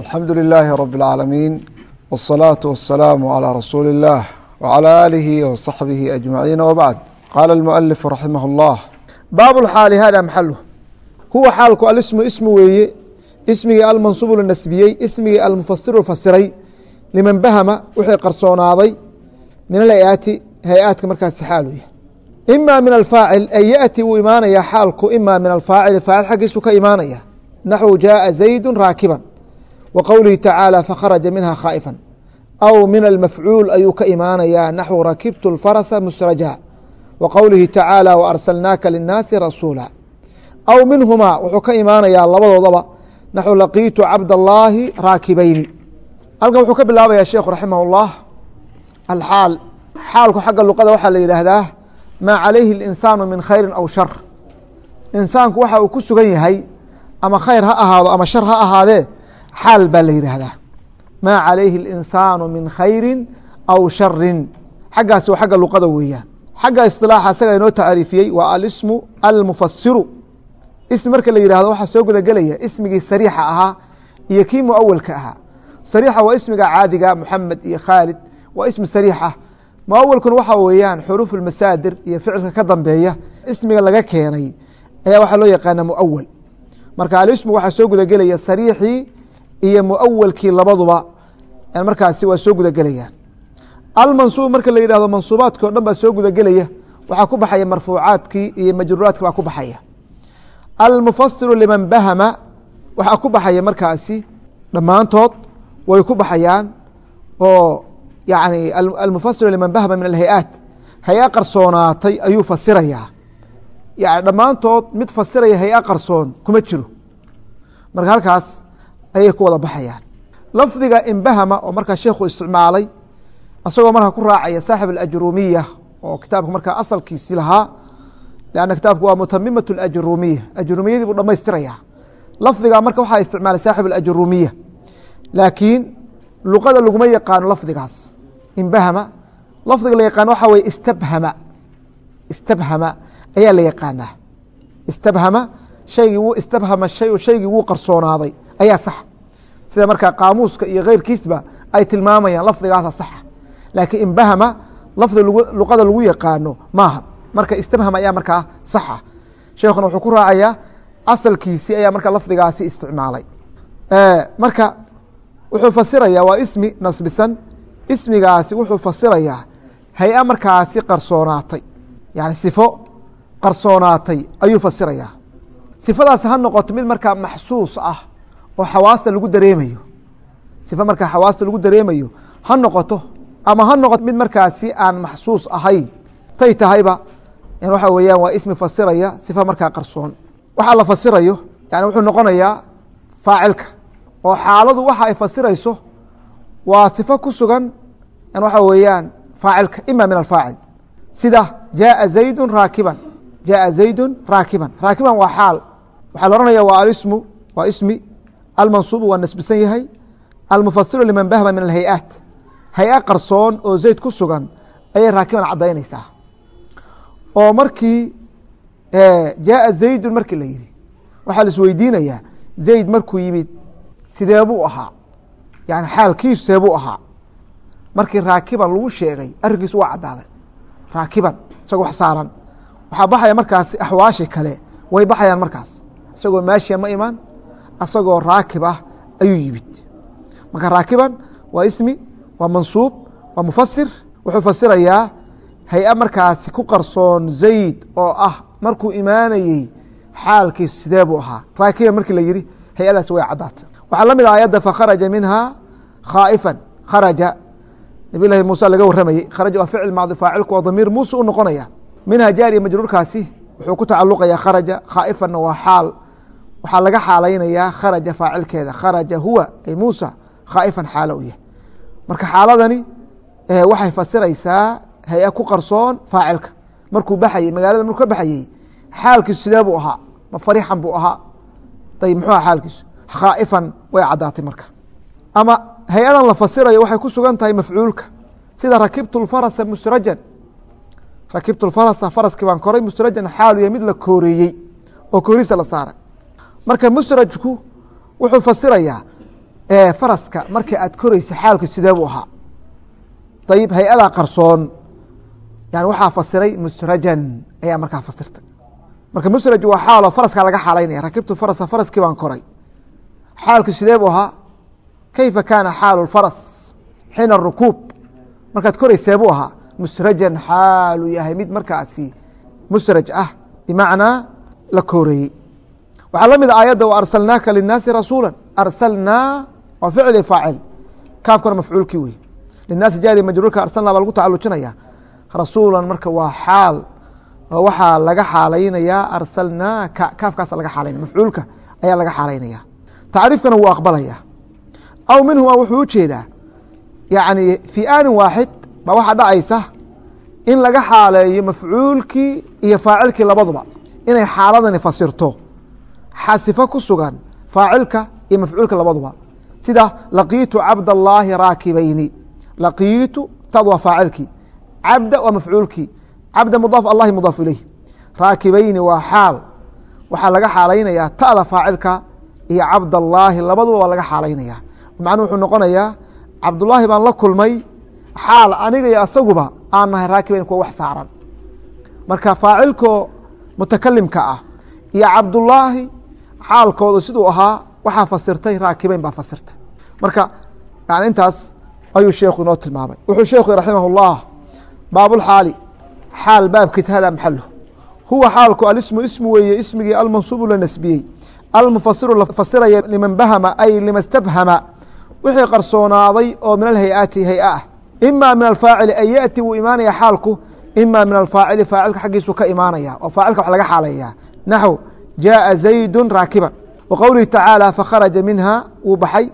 alxamdu lilaahi rab اlcaalamiin wالsalaaةu wasalaamu calىa rasuuli اllah wعalى aalihi wصaxbihi ajmaciin wbacd qaala اlmualifu raximah اllah baab lxaali hada maxalu huwa xaalku alismu ismu weeye ismigii almansubu la nasbiyey ismigii almufasiru fasiray liman bahama wixii qarsoonaaday min alayaati hay-aadka markaasi xaalu yahay ima min alfaacil ay yaأti wuu imaanaya xaalku ima min alfaacil faacil xaggiisu ka imaanaya naxwu jaءa zaydu raakiban wa qowlihi tacaalى fakharaja minha khaaئfa aw min almafcuul ayuu ka imaanaya naxwu rakibtu اlfarasa musraja wa qowlihi tacaalى waarsalnaaka linnaasi rasuula aw minhumaa wuxuu ka imaanayaa labadoodaba naxwu laqiitu cabdallaahi raakibayni halkan wuxuu ka bilaabaya sheekhu raximah اllah alxaal xaalku xagga luqada waxaa la yidhaahdaa maa calayhi اlinsaanu min khayri aw shar insaanku waxa uu ku sugan yahay ama khayr ha ahaado ama shar ha ahaadee xaal baa la yidhaahdaa. Maa calayhi اlinsaanu min khayri aw sharin xaggaasi waa xagga luqada weeyaan. Xagga isilaaxa isaga inoo tacriifiyey waa alismu almufasiru ismi marka la yihahdo waxaa soo gudagelaya ismigii sariixa ahaa iyo kii muawalka ahaa. Sariixa waa ismiga caadiga muxamed iyo khaalid. Waa ismi sariixa muawalkuna waxa weeyaan xuruuf masaadir iyo ficilka ka dambeeya ismiga laga keenay ayaa waxaa loo yaqaana muawal. Marka alismu waxaa soo gudagelaya sariixii iyo muawalkii labaduba markaasi waa soo gudagelayaan almansuub marka la yihahdo mansuubaadki o dhan baa soo gudagelaya waxaa ku baxaya marfuucaadkii iyo majruuraadki baa ku baxaya. Almufasiru liman bahama waxaa ku baxaya markaasi dhammaantood way ku baxayaan oo yani almufasiru liman bahama min alhay-aat hay'a qarsoonaatay ayuu fasirayaa yani dhammaantood mid fasiraya hay'a qarsoon kuma jiro. Marka halkaas ayay ku wada baxayaan. Lafdiga imbahama oo markaa sheekhu isticmaalay isagoo markaa ku raacaya saaxib alajrumiya oo kitaabka markaa asalkiisi lahaa lanna kitaabku waa mutamimat ajrumiya ajrumiyadii buu dhamaystiraya lafdiga marka waxaa isticmaalay saaxib alajrumiya laakiin luqada laguma yaqaano lafdigaas. Imbahama lafdiga la yaqaano waxaa weye istabhama. Istabhama ayaa la yaqaanaa. Istabhama shaygii wuu istabhama shay shaygii wuu qarsoonaaday ayaa sax. Sida markaa qaamuuska iyo keyrkiisba ay tilmaamayaan lafdigaasa saxa. Laakiin imbahama lafdi luqada lagu yaqaano maaha. Marka istabham ayaa markaa saxa. Sheekhuna wuxuu ku raacayaa asalkiisii ayaa markaa lafdigaasi isticmaalay. Marka wuxuu fasiraya waa ismi nasbisan. Ismigaasi wuxuu fasirayaa hay'a markaasi qarsoonaatay. Yani sifo qarsoonaatay ayuu fasirayaa. Sifadaasi ha noqoto mid markaa maxsuus ah oo xawaasta lagu dareemayo. Sifo markaa xawaasta lagu dareemayo ha noqoto ama ha noqoto mid markaasi aan maxsuus ahayn. Tay tahayba waxa weeyaan waa ismi fasiraya sifa markaa qarsoon. Waxaa la fasirayo yani wuxuu noqonayaa faacilka. Oo xaaladu waxa ay fasirayso waa sifo ku sugan waxa weeyaan faacilka ima min alfaacil. Sida jaaa zaydu raakiban. Jaaa zaydu raakiban. Raakiban waa xaal. Waxaa la ohanaya waa alismu waa ismi almansuubu waa nasbisan yahay. Almufasiru liman bahma min alhay-aat hay'a qarsoon oo zayd ku sugan ayay raakiban caddaynaysaa. Oo markii jaaa zaydun markii la yihi waxaa la isweydiinayaa zayd markuu yimid sidee buu ahaa? Yani xaalkiisu see buu ahaa? Markii raakiban lagu sheegay arrinkiisu waa caddaaday. Raakiban isagoo wax saaran. Waxaa baxaya markaas axwaashi kale. Way baxayaan markaas. Isagoo maashiya ma iman isagoo raakib ah ayuu yimid. Marka raakiban waa ismi waa mansuub waa mufasir wuxuu fasirayaa hay'a markaasi ku qarsoon zayd oo ah markuu imaanayey xaalkiisu sidee buu ahaa? Raakiban markii la yihi hay'adaasi way caddaatay waxaa la mid ah ayadda fakharaja minha khaa'ifan. Kharaja nabiy lahi muuse laga warramayey kharaja waa ficil maadi faacilku waa damiir muuse u noqonaya. Minha jaar iyo majruurkaasi wuxuu ku tacaluqaya kharaja. Khaa'ifanna waa xaal waxaa laga xaalaynayaa kharaja faacilkeeda. Kharaja huwa ay muusa khaa'ifan xaalo u yahay. Marka xaaladani waxay fasiraysaa hay'a ku qarsoon faacilka. Markuu baxayey magaalada markuu ka baxayey xaalkiisu sidee buu ahaa? Ma farixan buu ahaa? Ayb muxuu aha xaalkiisu? Khaa'ifan way caddaatay marka. Ama hay'adan la fasirayo waxay ku sugan tahay mafcuulka. Sida rakibtu lfarasa musrajan. Rakibtu lfarasa faraskii baan koray musrajan xaalu yahay mid la kooreeyey oo koorisa la saaray marka musrajku wuxuu fasirayaa faraska markii aad koreysa xaalku sidee buu ahaa? Ayib hay'adaa qarsoon. Yani waxaa fasiray musrajan ayaa markaa fasirtay. Marka musraj waa xaalo faraskaa laga xaalaynaya. Rakibtu farasa faraskii baan koray. Xaalku sidee buu ahaa? Kayfa kaana xaalu faras? Xiina rukuub. Markaad koreysee buu ahaa? Musrajan xaaluu yahay. Mid markaasi musraj ah bimacnaa la kooreeyey waxaa la mid a aayadda w arsalnaaka linaasi rasuula arsalnaa waa ficli faacil. Kaafkana mafcuulkii wey linaasi jaari majruurka arsalna baa lagu tacalujinaya rasuulan marka waa xaal oo waxaa laga xaalaynayaa arsalnaaka. Kaafkaasa laga xaalaynaya mafcuulka ayaa laga xaalaynaya. Tacriifkana wuu aqbalaya. Aw minhuma wuxuu u jeedaa yani fii aanin waaxid baa waxaa dhacaysa in laga xaaleeyo mafcuulkii iyo faacilkii labaduba. Inay xaaladani fasirto xasifo ku sugan faacilka iyo mafcuulka labaduba. Sida laqiitu cabdallaahi raakibayni. Laqiitu tad waa faacilkii. Cabda waa mafcuulkii. Cabda mudaaf allahi mudaaf ileyh raakibayni waa xaal. Waxaa laga xaalaynayaa ta'da faacilka iyo cabdallaahi labaduba waa laga xaalaynaya macnuu wuxuu noqonayaa cabdullaahi baan la kulmay xaal aniga iyo asaguba aan nahay raakibayn kuwa wax saaran. Marka faacilko mutakalimka ah iyo cabdullaahi xaalkooda siduu ahaa waxaa fasirtay raakibayn baa fasirtay. Marka yani intaas ayuu sheekhu inoo tilmaamay. Wuxuu sheekhu raximah اllah baabulxaali xaal baabkiisa hada maxalu huwa xaalku alismu ismu weeye ismigii almansuubu la nasbiyey. Almufasiru la fasiraya liman bahama ay lima stabhama wixii qarsoonaaday oo min alhay-aati hay'a ah. Ima min alfaacili ay yaأti wuu imaanaya xaalku. Ima min alfaacili faacilka xaggiisu ka imaanaya oo faacilka wax laga xaaleeya naxw jaءa zaydu raakiban wa qowlihi tacaalى fakharaja minha wuu baxay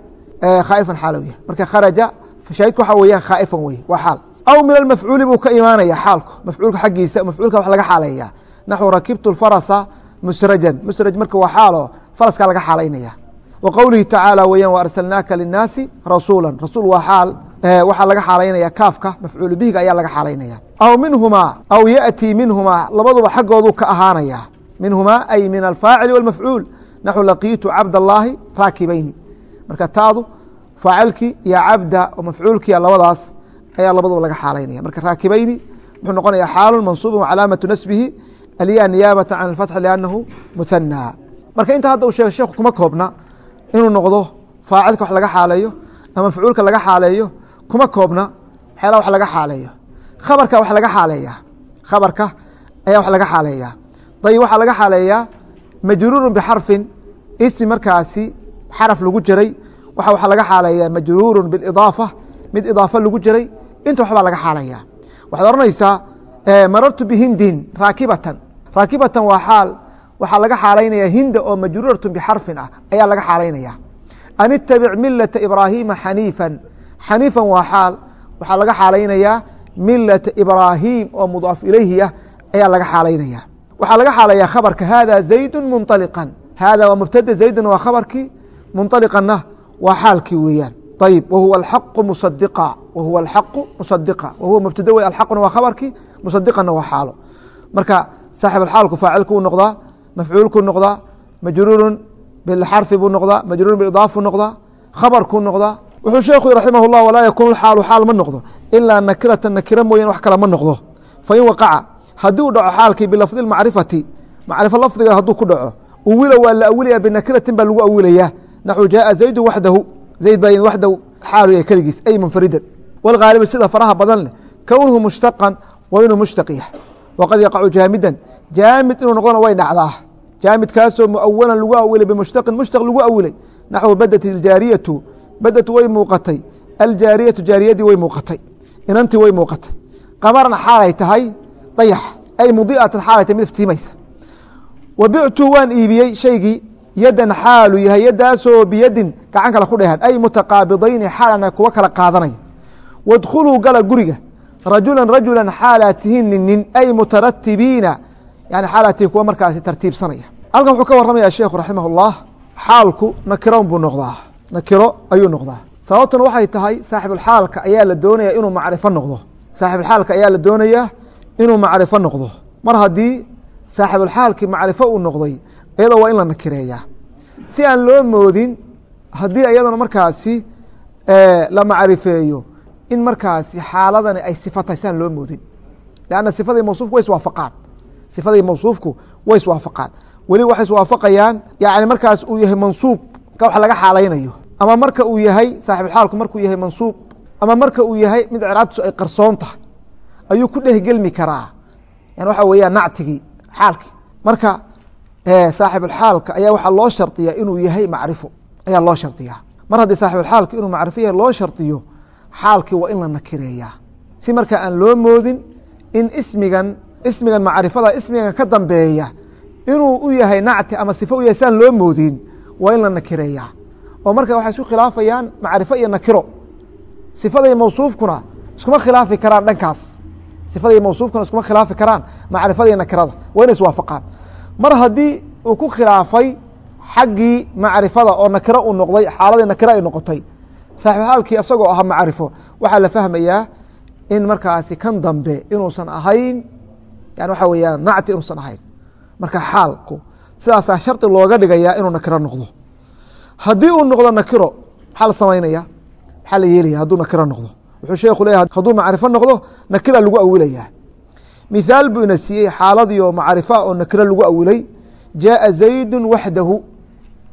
khaa'ifan xaalowya marka kharaja shaahidku waxa weeyaan khaa'ifan wey waa xaal aw min almafcuuli buu ka imaanaya xaalku mafcuulka xaggiisa mafcuulka wax laga xaaleeya naxw rakibtu farasa musrajan musraj marka waa xaalo faraskaa laga xaalaynaya wa qowlihi tacaalى weeyaan wa arsalnaaka linaasi rasuula rasuul waa xaal waxaa laga xaalaynaya kaafka mafcuul bihiga ayaa laga xaalaynaya aw minhumaa aw yaأtii minhumaa labaduba xaggoodu ka ahaanaya minhumaa ay min alfaacili wاlmafcuul naxu laqiitu cabdallaahi raakibayni. Marka taadu faacilkii iyo cabda oo mafcuulkiia labadaas ayaa labaduba laga xaalaynaya. Marka raakibayni muxuu noqonaya xaalu mansuubu calaamatu nasbihi alya niyaabata can اfatxi liannahu muhanaa marka inta hadda uu sheegay sheekhu kuma koobna inuu noqdo faacilka wax laga xaaleeyo ama mafcuulka laga xaaleeyo kuma koobna waxyaala wax laga xaaleeyo khabarka wax laga xaaleeya. Khabarka ayaa wax laga xaaleeya dayib waxaa laga xaaleeyaa majruurun bixarfin. Ismi markaasi xaraf lagu jiray. Waxa waxaa laga xaaleeyaa majruurun biidaafa mid idaafa lagu jiray. Inta waxbaa laga xaaleeya waxaad oranaysaa marartu bihindin raakibatan. Raakibatan waa xaal. Waxaa laga xaalaynaya hinda oo majruuratun bixarfin ah. Ayaa laga xaalaynaya an itabic milata ibraahiima xaniifan. Xaniifan waa xaal. Waxaa laga xaalaynayaa milata ibraahim oo mudaaf ilayhi ah. Ayaa laga xaalaynaya waxaa laga xaalaya khabarka hada zaydu munطaliqan hada waa mubtada zayduna waa khabarkii munطaliqanna waa xaalkii weeyaan. Ayb wahuwa axaqu musadiqa wahuwa axaqu musadiqa wahuwa mubtada wey alxaquna waa khabarkii musadiqanna waa xaalo. Marka saaxib alxaalku faacilkuu noqdaa mafcuulkuu noqdaa majruurun bilxarfi buu noqdaa majruurun biidaafuu noqdaa khabarkuu noqdaa. Wuxuu sheekhu raximah llah walaa yakuun xaalu xaal ma noqdo ilaa nakiratan nakira mooyaan wax kale ma noqdo. Fain waqaca haddii uu dhaco xaalkii bilafdi macrifati macrifo lafdiga hadduu ku dhaco uwila waa la awilaya binakiratin baa lagu awilaya. Naxu jaaa zaydu waxdahu zayd baa waxdahu xaalu yahay keligiis ay munfaridan. Wاlgaalibu sida faraha badan leh kownuhu mushtaqan wa inuu mushtaq yahay. Waqad yaqacu jaamidan jaamid inuu noqdona way dhacdaa. Jaamidkaasoo muawalan lagu awilay bimushtaqin mushtaq lagu awilay. Naxwu badat iljaariyatu badatu way muuqatay. Aljaariyatu jaariyadii way muuqatay. Inantii way muuqatay. Qamarna xaalay tahay dayax. Ay mudiatan xaalay tahay mid iftiimaysa. Wa bictu waan iibiyey shaygii. Yadan xaalu yahay yadaasoo biyadin gacan kale ku dhehan ay mutaqaabidayni xaalana kuwa kala qaadanay wadkhuluu gala guriga. Rajulan rajulan xaalaa tihiin nin nin. Ay mutaratibiina yani xaalaa tihiin kuwa markaasi tartiibsanaya. Halkan wuxuu ka waramaya sheekhu raximah اllah xaalku nakiron buu noqdaa. Nakiro ayuu noqdaa. Sababtuna waxay tahay saaxibulxaalka ayaa la doonaya inuu macrifo inuu macrifo noqdo. Mar haddii saaxibulxaalkii macrifo uu noqday iyadoo waa in la nakireeyaa. Si aan loo moodin haddii iyadana markaasi la macrifeeyo in markaasi xaaladani ay sifa tahay siaan loo moodin. Lanna sifadii mawsuufku way iswaafaqaan. Sifadii mawsuufku way iswaafaqaan. Weli waxay iswaafaqayaan yani markaas uu yahay mansuub ka wax laga xaalaynayo. Ama marka uu yahay saaxibulxaalku markuu yahay mansuub ama marka uu yahay mid ciraabtiisu ay qarsoon tahay ayuu ku dhehgelmi karaa. Waxa weeyaan nactigii xaalkii marka saaxibulxaalka ayaa waxaa loo shardiyaa inuu yahay macrifo. Ayaa loo shardiyaa mar haddii saaxibulxaalka inuu macrifo yahay loo shardiyo xaalkii waa in la nakireeyaa. Si marka aan loo moodin in ismigan ismigan macrifada ismigan ka dambeeya inuu u yahay nacti ama sifo u yahay siaan loo moodin waa in la nakireeyaa. Oo marka waxay isku khilaafayaan macrifo iyo nakiro. Sifada iyo mawsuufkuna iskuma khilaafi karaan dhankaas sifada iyo mawsuufkuna iskuma khilaafi karaan macrifada iyo nakirada waa inay iswaafaqaan mar haddii uu ku khilaafay xaggii macrifada oo nakiro uu noqday xaaladii nakiro ay noqotay saaxiibxaalkii isagoo ahaa macrifo waxaa la fahmayaa in markaasi kan dambe inuusan ahayn yani waxa weeyaan nacti inuusan ahayn. Marka xaalku sidaasaa shardi looga dhigayaa inuu nakiro noqdo. Haddii uu noqdo nakiro maxaa la samaynaya maxaa la yeelaya hadduu nakiro noqdo wuxuu sheekhu leeyahay hadduu macrifo noqdo nakira lagu awilayaa mithaal buu ina siiyey xaaladii oo macrifa oo nakiro lagu awilay. Jaaa zaydu waxdahu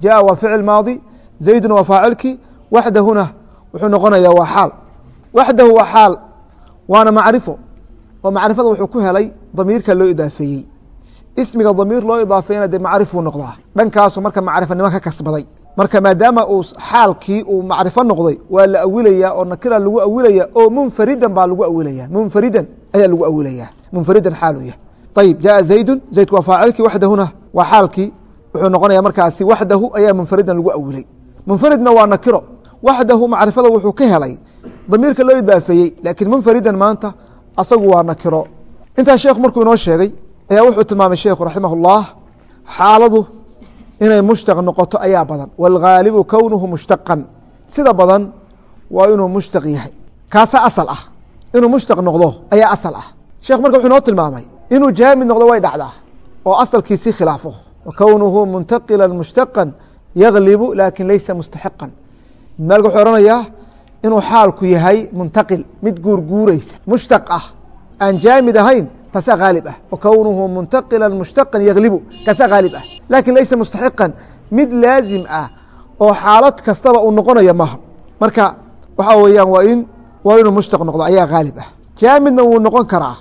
jaa waa ficil maadi. Zaydun waa faacilkii. Waxdahuna wuxuu noqonayaa waa xaal. Waxdahu waa xaal. Waana macrifo. Oo macrifada wuxuu ku helay damiirka loo idaafeeyey. Ismiga damiir loo idaafeeyana dee macrifuu noqdaa. Dhankaasu marka macrifanimo ka kasbaday marka maadaama uu xaalkii uu macrifo noqday waa la awilaya oo nakira lagu awilaya oo munfaridan baa lagu awilaya munfaridan ayaa lagu awilaya munfaridan xaalu yah ayib jaaa zaydun. Zaydku waa faacilkii waxdahuna waa xaalkii wuxuu noqonaya markaasi waxdahu ayaa munfaridan lagu awilay. Munfaridna waa nakiro. Waxdahu macrifada wuxuu ka helay damiirka loo idaafeeyey laakiin munfaridan maanta asagu waa nakiro. Intaa sheekhu markuu inoo sheegay ayaa wuxuu tilmaamay sheekhu raximah xaaladu inay mushtaq noqoto ayaa badan. Wاlgaalibu kownuhu mushtaqan. Sida badan waa inuu mushtaq yahay. Kaasa asal ah. Inuu mushtaq noqdo ayaa asal ah. Sheekh marka wuxuu inoo tilmaamay inuu jaamid noqdo way dhacdaa oo asalkiisii khilaafo. Wakownuhu muntaqila mushtaqan yaglibu laakin laysa mustaxiqan maalka wuxuu ohanayaa inuu xaalku yahay muntaqil mid guurguureysa mushtaq ah. Aan jaamid ahayn taasaa haalib ah wakownuhu muntaqila mushtaqan yaglibu kaasaa haalib ah. Laakin laysa mustaxiqan mid laazim ah oo xaalad kastaba uu noqonaya maha marka waxaa weeyaan waa in waa inuu mushtaq noqdo ayaa haalib ah. Jaamidna wuu noqon karaa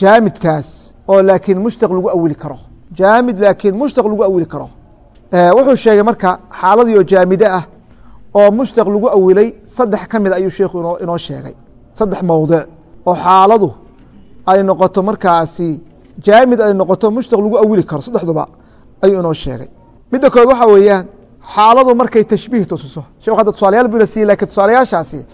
jaamidkaas oo laakiin mushtaq lagu awili karo. Jaamid laakiin mushtaq lagu awili karo. Wuxuu sheegay marka xaaladii oo jaamide ah oo mushtaq lagu awilay saddex ka mid ayuu sheikhu inoo sheegay. Saddex mowdic ay noqoto markaasi jaamid ay noqoto mushtaq lagu awili karo saddexduba ayuu inoo sheegay. Midda kood waxaa weeyaan xaaladu markay tashbiih tusiso. Sheekhu hadda tusaalayaal buu ina siiyey lakiin tusaalayaashaasi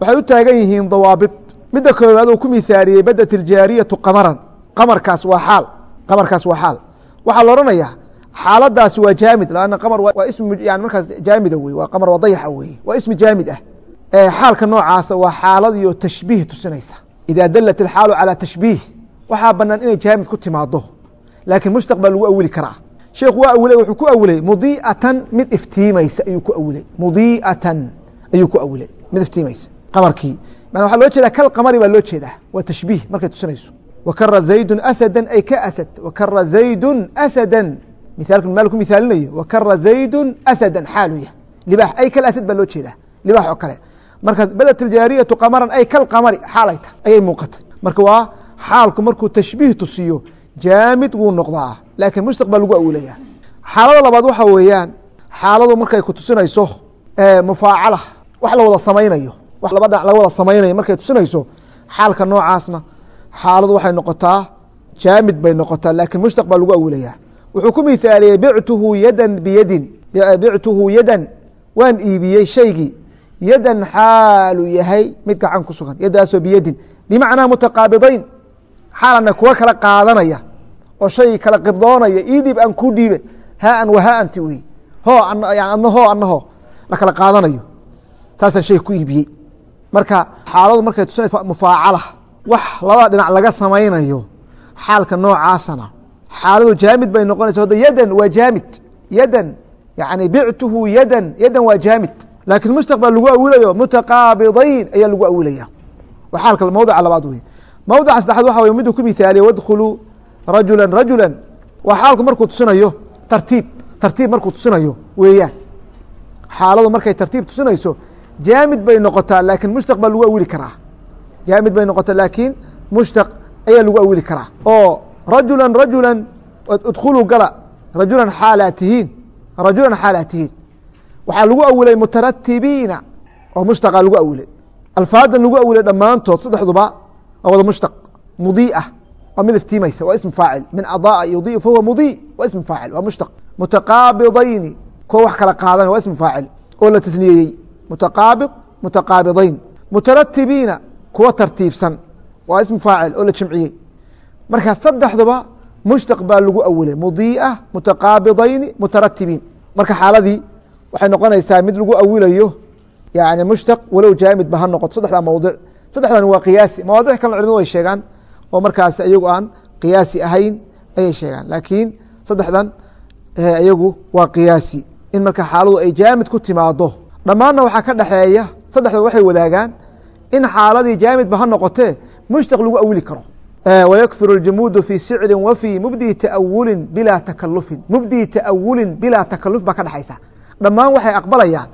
waxay u taagan yihiin dawaabit. Midda koowaad uu ku mithaaliyey badat iljaariyatu qamaran. Qamarkaas waa xaal qamarkaas waa xaal. Waxaa la xaaladaasi waa jaamid lanna qamar waa ismi yani markaas jaamida wey waa qamar waa dayaxa weye waa ismi jaamid ah. Xaalka noocaasa waa xaaladiio tashbiih tusinaysa ida dalat ilxaalu calaa tashbiih waxaa banaan inay jaamid ku timaado laakiin mushtaq baa lagu awili karaa sheekhu waa awilay wuxuu ku awilay mudii'atan mid iftiimaysa ayuu ku awilay mudii'atan ayuu ku awilay mid iftiimaysa qamarkii mana waxaa loo jeedaa kal qamari baa loo jeedaa waa tashbiih markay tusinayso wakara zaydun asada ay ka asad wakara zaydun asada mithaalka maal ku mithaalinayo wakara zaydun asada xaalu yah libax ay kal asad baa loo jeedaa libax oo kale marka badat iljaariyatu qamaran ay kal qamari xaalayta ayay muuqatay. Marka waa xaalku markuu tashbiih tusiyo jaamid wuu noqdaa laakiin mushtaq baa lagu awilaya xaalada labaad waxa weeyaan xaaladu markay ku tusinayso mufaacala wax la wada samaynayo wax laba dhinac laga wada samaynayo markay tusinayso xaalka noocaasna xaaladu waxay noqotaa jaamid bay noqotaa laakiin mushtaq baa lagu awilaya wuxuu ku mithaaliyey bictuhu yadan biyadin bictuhu yadan waan iibiyey shaygii yadan xaalu yahay mid gacan ku sugan yadaasoo biyadin. Bimacnaa mutaqaabidayn xaalana kuwa kala qaadanaya oo shay kala qibdoonaya ii dhib aan ku dhiibe haan wa haanti wey ho adna ho adna ho la kala qaadanayo. Taasaan shay ku iibiyey. Marka xaaladu markay tusinaysa mufaacala wax labada dhinac laga samaynayo xaalka noocaasana xaaladu jaamid bay noqonaysa hadda yadan waa jaamid yadan yani bictuhu yadan yadan waa jaamid laakiin mushtaq baa lagu awilayo mutaqaabidayn ayaa lagu awilaya. Waa xaalka mawdica labaad wey mawdica saddexaad waxa wey miduu ku mihaaliye wadkhuluu rajula rajula waa xaalku markuu tusinayo tartiib tartiib markuu tusinayo weeyaan. Xaaladu markay tartiib tusinayso jaamid bay noqotaa laakiin mushtaq lagu awili karaa. Jaamid bay noqotaa laakiin mushtaq ayaa lagu awili karaa. Oo rajula rajula idkhuluu gala rajulan xaalaa tihiin rajulan xaalaa tihiin waxaa lagu awilay mutaratibiina oo mushtaqa lagu awilay. Alfaadan lagu awilay dhammaantood saddexduba waa wada mushtaq mudiiah waa mid iftiimaysa waa ism faacil. Min adaa yudii fahuwa mudii waa ism faacil waa mushtaq. Mutaqaabidayni kuwa wax kala qaadan waa ism faacil oo la tasniyeyey. Mutaqaabid mutaqaabidayn. Mutaratibiina kuwa tartiibsan waa ism faacil oo la jimciyey marka saddexduba mushtaq baa lagu awilay. Mudiiah mutaqaabidayni mutaratibiin marka xaaladii waxay noqonaysaa mid lagu awilayo yani mushtaq walow jaamid ba ha noqoto saddexda mawdic saddexdan waa qiyaasi mawaadic kalena culimadu way sheegaan oo markaas iyagu aan qiyaasi ahayn ayay sheegaan laakiin saddexdan iyagu waa qiyaasi in marka xaaladu ay jaamid ku timaado dhammaanna waxaa ka dhexeeya saddexda waxay wadaagaan in xaaladii jaamidba ha noqotee mushtaq lagu awili karo wykثur اjmuud fi sicri w fي mubdi taawuli bilaa takalufin mubdi taawulin bilaa takaluf baa ka dhexaysa dhammaan waxay aqbalayaan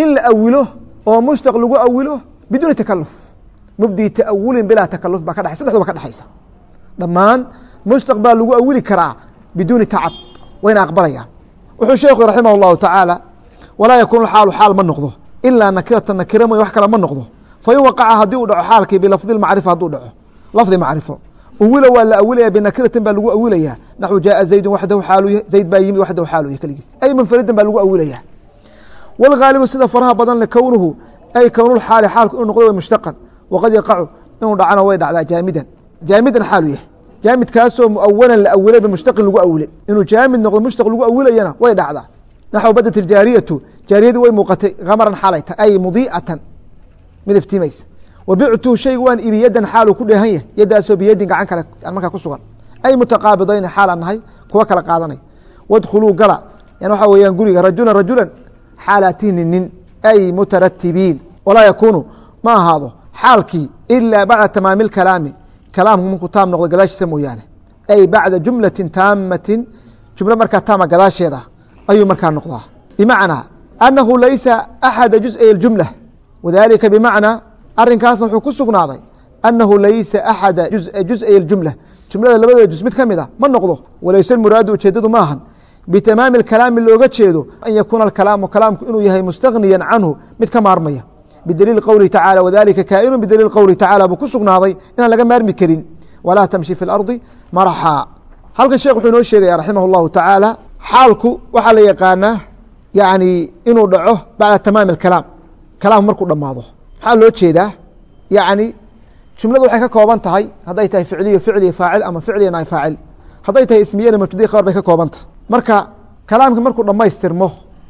in la awilo oo mushtaq lagu awilo biduuni takaluf mubdi taawulin bilaa takaluf baa ka dheay sadexduba ka dhexaysa dhammaan mushtaq baa lagu awili karaa biduuni tacab wayna aqbalayaan. Wuxuu sheekhu raximah اllahu tacaala walaa yakunu xaalu xaal ma noqdo ilaa nakiratan nakira mooy wax kale ma noqdo. Fain haddii uu dhaco xaalkii bilafdi macrifa hadduu dhaco lafdi macrifo. Awila waa la awilaya binakiratin baa lagu awilayaa naxu jaaa zaydun waxdahu xaaluya zayd baa yimid waxdahu xaaluya keligiis ay munfaridan baa lagu awilaya wاlgaalibu sida faraha badan le kownuhu ay kownulxaali xaalku inuu noqdo way mushtaqan waqad yaqacu inuu dhacana way dhacdaa jaamidan. Jaamidan xaalu yahay. Jaamidkaasoo muawalan la awilay bimushtaqin lagu awilay inuu jaamid noqdo mushtaq lagu awilayana way dhacdaa. Naxw badat jaariyatu jaariyadii way muuqatay kamaran xaalay ay mudiicatan mid iftiimaysa wabictuhu shayga waan ibi yadan xaalu ku dheehan yahy yadaasoo biyadin gacan kale markaa ku sugan. Ay mutaqaabidayn xaalaan nahay kuwa kala qaadanay. Wadkhuluu gala yan waxaa weeyaan guriga rajulan rajulan xaalaatini nin ay mutaratibiin. Walaa yakuunu ma ahaado xaalkii ilaa bacda tamaami kalaami. Kalaamku markuu taam noqdo gadaashiisa mooyaane. Ay bacda jumlatin taamatin jumlo markaa taama gadaasheeda ayuu markaa noqdaa. Bimacnaa anahu laysa axada jusay اjumla wadalika bimacnaa arinkaasna wuxuu ku sugnaaday anahu laysa axada jusay اjumla jumlada labadeeda jus mid ka mid a ma noqdo. Walayse muraadu ujeedadu maahan bitamaami اkalaami looga jeedo an yakuuna اkalaamu kalaamku inuu yahay mustagniya canhu mid ka maarmaya bidaliili qowlihi tacala wadalika kaa'inu bidaliil qowlihi tacala buu ku sugnaaday inaan laga maarmi karin walaa tamshi fi اlardi maraxaa halkan sheekh wuxuu inoo sheegaya raximah اllahu tacaala xaalku waxaa la yaqaanaa yani inuu dhaco bacda tamaami اkalaam kalaamku markuu dhammaado maxaa loo jeedaa yani jumladu waxay ka kooban tahay hadday tahay ficliyo ficli faacil ama ficliya naay faacil hadday tahay ismiyana mubtadi khabar bay ka kooban tahay marka kalaamka markuu dhammaystirmo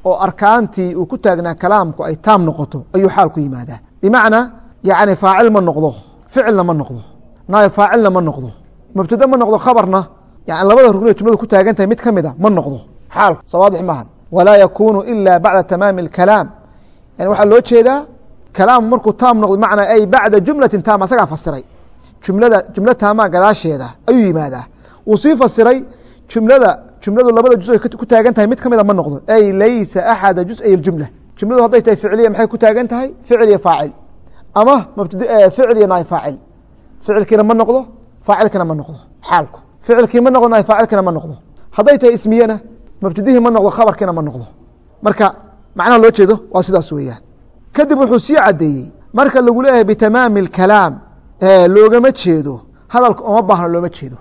oo arkaantii uu ku taagnaa kalaamku ay taam noqoto ayuu xaal yimaadaa. Bimacnaa yani faacil ma noqdo ficilna ma noqdo naay faacilna ma noqdo mubtade ma noqdo khabarna yani labada rugniya jumladu ku taagan tahay mid ka mid a ma noqdo. Xaal soo waadix maahan walaa yakunu ila bacda tamaami اkalaam yani waxaa loo jeedaa kalaam markuu taam noqdo bmacnaa ay bacda jumlatin taama asagaa fasiray. Jumlada jumlo taamaa gadaasheeda ayuu yimaadaa. Wuu sii fasiray jumlada jumladu labada juz ku taagan tahay mid ka mida ma noqdo. Ay laysa axada jusay اjumla jumladu hadday tahay ficliya maxay ku taagan tahay? Ficliya faacil. Ama ficliya naay faacil. Ficilkiina ma noqdo faacilkina ma noqdo. Xaalku. Ficilkii ma noqdo naay faacilkina ma noqdo. Hadday tahay ismiyena mubtadihii ma noqdo khabarkiina ma noqdo. Marka macnaha loo jeedo waa sidaas weeyaan. Kadib wuxuu sii caddeeyey marka lagu leeyahay bitamaami اkalaam loogama jeedo. Hadalka ooma baahna looma jeedo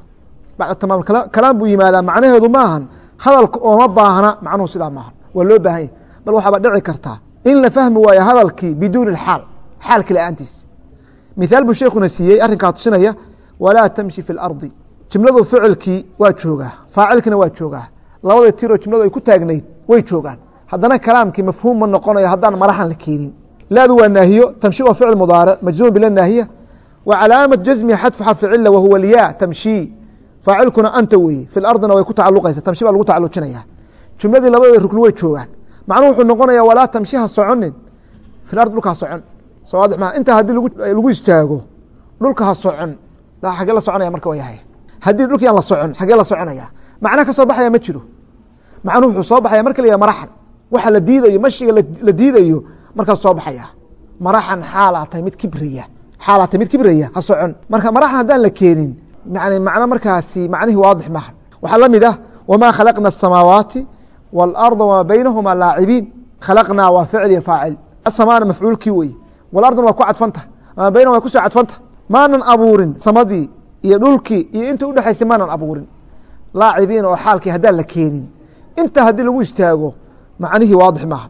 bacda tamaam kalaam buu yimaadaa macnaheedu maahan hadalka ooma baahna macnuhu sidaa maahan waa loo baahan yahy bal waxaaba dhici kartaa in la fahmi waayo hadalkii biduuni xaal xaalki la'aantiis. Mithaal buu sheekuna siiyey arrinkaa tusinaya walaa tamshi fi اlardi jumladu ficilkii waa joogaa faacilkiina waa joogaa. Labada tiroo jumladu ay ku taagnayd way joogaan. Haddana kalaamkii mafhuum ma noqonayo haddaan maraxan la keenin. Laadu waa naahiyo tamshi waa ficil mudaaric majzuum bila naahiya. Wa calaamat jasmi xadfu xarfi cila wahuwa lya tamshii faacilkuna anta weeye fi lardina way ku tacaluqaysa tamshi baa lagu tacalujinaya jumladii labadooda rukni way joogaan. Macnuhu wuxuu noqonaya walaa tamshiha soconin. Fi ard dhulka ha socon. Soo waadix maa intaa haddii lagu istaago dhulka ha socon. Xagee la soconaya marka wayahay haddii dhulki aan la socon xagee la soconaya. Macna ka soo baxaya ma jiro. Macnuhu wuxuu soo baxaya marka la yah maraxan. Waxa la diidayo mashiga la diidayo markaas soo baxaya. Maraxan xaalaa tahay mid kibraya xaalaa tahay mid kibraya ha socon. Marka maraxan haddaan la keenin macno markaasi macnihii waadix maaha waxaa la mid ah wamaa khalaqna asamaawaati waalarda wamaa baynahuma laacibiin khalaqnaa waa ficil iyo faacil asamaana mafcuulkii wey walardna waa ku cadfanta wamaa baynahuma waa ku soo cadfanta maanan abuurin samadii iyo dhulkii iyo inta udhexaysay maanan abuurin laacibiin oo xaalkii haddaan la keenin inta haddii lagu istaago macnihii waadix maaha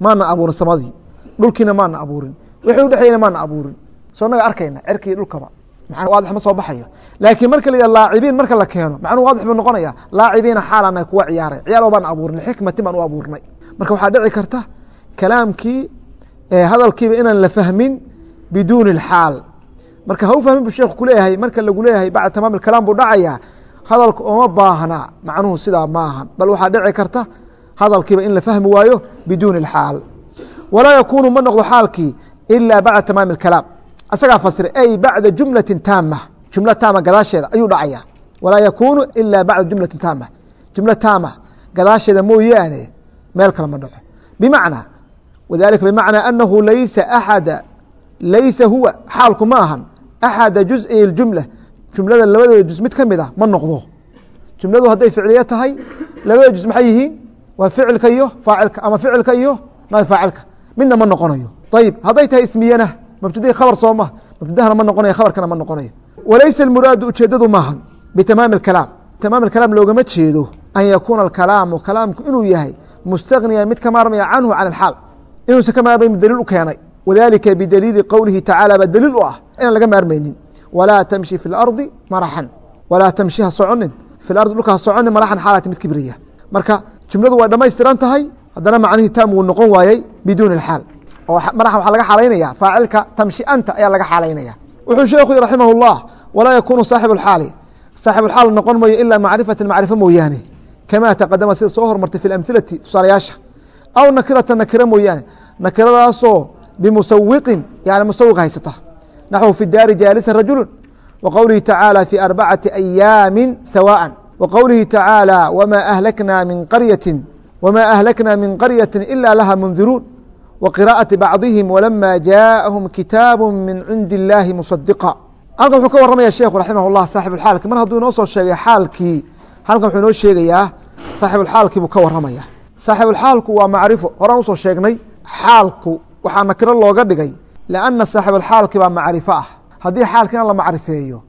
maana abuurin samadii dhulkiina maana abuurin wixii udhexeeyna maana abuurin soo naga arkayna cerkii dhulkaba macna waadix ma soo baxayo laakiin marka la yidhah laacibiin marka la keeno macnuhu waadix buu noqonaya laacibiina xaalana kuwa ciyaaray ciyaal baan abuurin lixikmatin baan u abuurnay marka waxaa dhici karta kalaamkii hadalkiiba inaan la fahmin biduuni اlxaal marka ha u fahmin bu sheekhu kuleeyahay marka lagu leeyahay bacda tamaam kalaam buu dhacaya hadalka ooma baahna macnuhu sidaa maahan bal waxaa dhici karta hadalkiiba in la fahmi waayo biduuni اlxaal walaa yakunu ma noqdo xaalkii ila bacda tamaami اkalaam asagaa fasira ay bacda jumlati taama jumla taama gadaasheeda ayuu dhacaya. Walaa yakunu ila bacda jumlati taama jumla taama gadaasheeda mooyaane meel kale ma dhaco. Bimacnaa wadalika bimacnaa anahu laysa axada laysa huwa xaalku ma ahan. Axada juز'i اjumla jumlada labadeeda juz mid ka mid a ma noqdo. Jumladu hadday ficliye tahay labada juz maxay yihiin? Waa ficilka iyo faacilka ama ficilka iyo naab midna ma noqonayo. Ayib hadday tahay ismiyana mubtadii khabar soo ma mubtadahana ma noqonayo khabarkana ma noqonayo walaysa muraadu ujeedadu maahan bitamaami kalaam tamaam kalaam loogama jeedo an yakuuna akalaamu kalaamku inuu yahay mustagniya mid ka maarmaya canhu can alxaal. Inuusan ka maarmayn daliil u keenay. Wadalika bidaliili qowlihi tacala baa daliil u ah inaan laga maarmaynin. Walaa tamshi fi اlardi maraxan. Walaa tamshi ha soconin. Fi ardi dhulka ha soconin maraxan xaalati mid kibriya. Marka jumladu waa dhamaystiran tahay. Haddana macnihii taam wuu noqon waayey biduuni اxaal oo maraxan waxaa laga xaalaynaya faacilka tamshi anta ayaa laga xaalaynaya wuxuu sheekhu raximah اllah walaa yakunu saaxib اxaali saaxib اxaal noqon mayo ilaa macrifata macrifo mooyaane kama taqadama sida soo hormartay fi amhilati tusaalayaasha aw nakirata nakira mooyaane nakiradaasoo bimusawiqin yani musawiq haysata naxwu fi daari jaalisa rajulu wa qowlihi tacaala fi arbacati ayaami sawaaءa wa qowlihi tacaala wma ahlakna min qaryati wma ahlakna min qaryati ila laha mundiruun wa qira'ati bacdihim walama jaaءahum kitaabu min cindi اllahi musadiqa halkan wuxuu ka waramaya sheekhu raximah اllah saaxib xaalki mar hadduu inoo soo sheegay xaalkii halkan wuxuu inoo sheegayaa saaxibulxaalkii buu ka waramaya saaxibulxaalku waa macrifo horaan usoo sheegnay xaalku waxaa nakiro looga dhigay lanna saaxibulxaalki baa macrifo ah haddii xaalkiina la macrifeeyo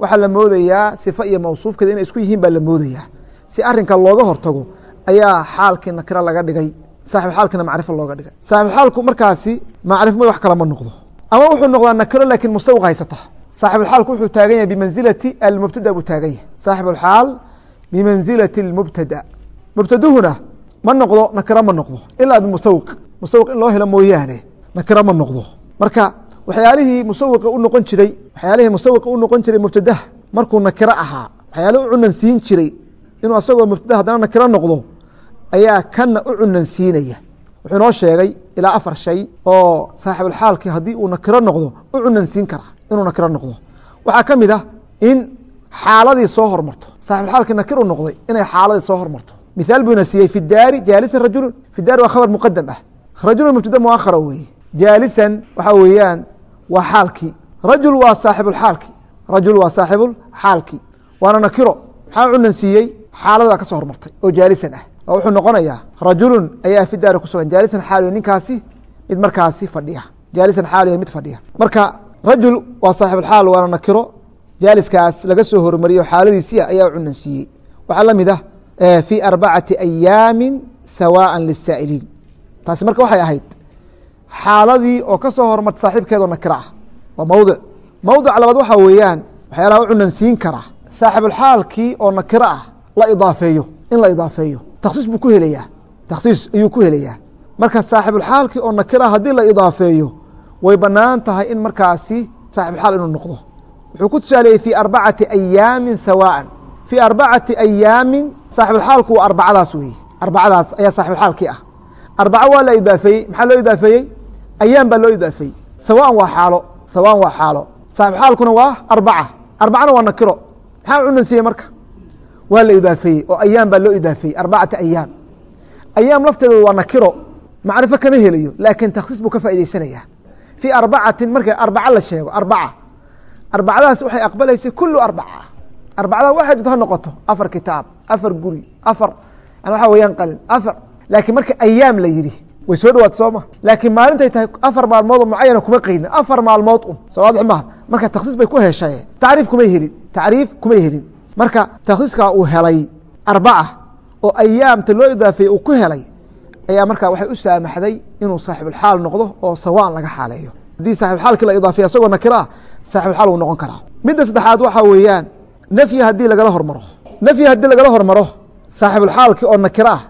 waxaa la moodayaa sifa iyo mawsuufkeeda inay isku yihiin baa la moodayaa si arinka looga hortago ayaa xaalkii nakiro laga dhigay saaxibxaalkiina macrifo looga dhigay. Saaxibxaalku markaasi macrifo wax kale ma noqdo. Ama wuxuu noqdaa nakiro laakiin mustawiq haysata. Saaxibulxaalku wuxuu taagan yahay bimanzilati almubtada buu taagan yahay. Saaxibulxaal bimanzilati اlmubtada mubtaduhuna ma noqdo nakiro ma noqdo. Ilaa bimusawiq musawiq in loo helo mooyaane nakiro ma noqdo. Marka waxyaalihii musawiqa u noqon jiray waxyaalihii musawiqa u noqon jiray mubtadaha markuu nakiro ahaa waxyaalihi u cunan siin jiray inuu asagoo mubtada haddana nakiro noqdo ayaa kana u cunan siinaya. Wuxuu inoo sheegay ilaa afar shay oo saaxibulxaalkii haddii uu nakiro noqdo u cunan siin kara inuu nakiro noqdo. Waxaa ka mid ah in xaaladii soo hormarto. Saaxibulxaalkii nakir u noqday inay xaaladii soo hormarto. Mihaal buuna siiyey fi daari jaalisan rajulun. Fi daari waa khabar muqadam ah. Rajulun mubtada muakhara weeye. Jaalisan waxaa weeyaan waa xaalkii. Rajul waa saaxibulxaalki rajul waa saaxibulxaalki waana nakiro. Maxaa cunan siiyey xaalada ka soo hormartay oo jaalisan ah wuxuu noqonayaa rajulun ayaa fi daari ku sugan jaalisan xaaliyo ninkaasi mid markaasi fadhiya jaalisan xaaliyo mid fadhiya. Marka rajul waa saaxibulxaal waana nakiro jaaliskaas laga soo hormariyo xaaladiisia ayaa cunan siiyey waxaa la mid ah fi arbacati ayaami sawaaءa lisaa'iliin taasi marka waxay ahayd xaaladii oo ka soo hormarta saaxiibkeedoo nakiro ah waa mowdic mowdic labaad waxaa weeyaan waxyaalaha u cunan siin kara saaxibulxaalkii oo nakiro ah la idaafeeyo in la idaafeeyo takhsiis buu ku helayaa. Takhsiis ayuu ku helayaa. Marka saaxibulxaalkii oo nakiro haddii la idaafeeyo way bannaan tahay in markaasi saaxibulxaal inuu noqdo. Wuxuu ku tusaaleeyey fi arbacati ayaami sawaaءa fii arbacati ayaami saaxibulxaalku waa arbacadaas weeye. Arbacadaas ayaa saaxibulxaalkii ah. Arbaco waa la idaafeeyey. Maxaa loo idaafeeyey? Ayaam baa loo idaafeeyey. Sawaan waa xaalo. Sawaan waa xaalo. Saaxib xaalkuna waa arbaca. Arbacana waa nakiro. Maxaa cunansiiyey marka waa la idaafeeyey oo ayaam baa loo idaafeeyey arbacata ayaam ayaam lafteeda waa nakiro macrifo kama helayo laakiin takhsiis buu ka faaideysanaya fii arbacatin marka arbaca la sheego arbaca. Arbacadaas waxay aqbalaysay kulu arbaca. Arbacada waxay ha noqoto afar kitaab afar guri afar waxa weeyaan qalin afar. Laakiin marka ayaam la yidhi way soo dhawaad sooma. Laakiin maalintay tahay afar maalmood oo mucayana kuma qeydin afar maalmood un soo waadix maha marka takhsiis bay ku heshaye tacriif kumay helin tacriif kumay helin marka takhsiiskaa uu helay arbaca oo ayaamta loo idaafeeyey uu ku helay ayaa markaa waxay u saamaxday inuu saaxibulxaal noqdo oo sawaan laga xaaleeyo. Haddii saaxibxaalkii la idaafeeya isagoo nakiro ah saaxibulxaal wuu noqon karaa. Midda saddexaad waxaa weeyaan nafyi haddii lagala hormaro. Nafyi haddii lagala hormaro saaxibulxaalkii oo nakiro ah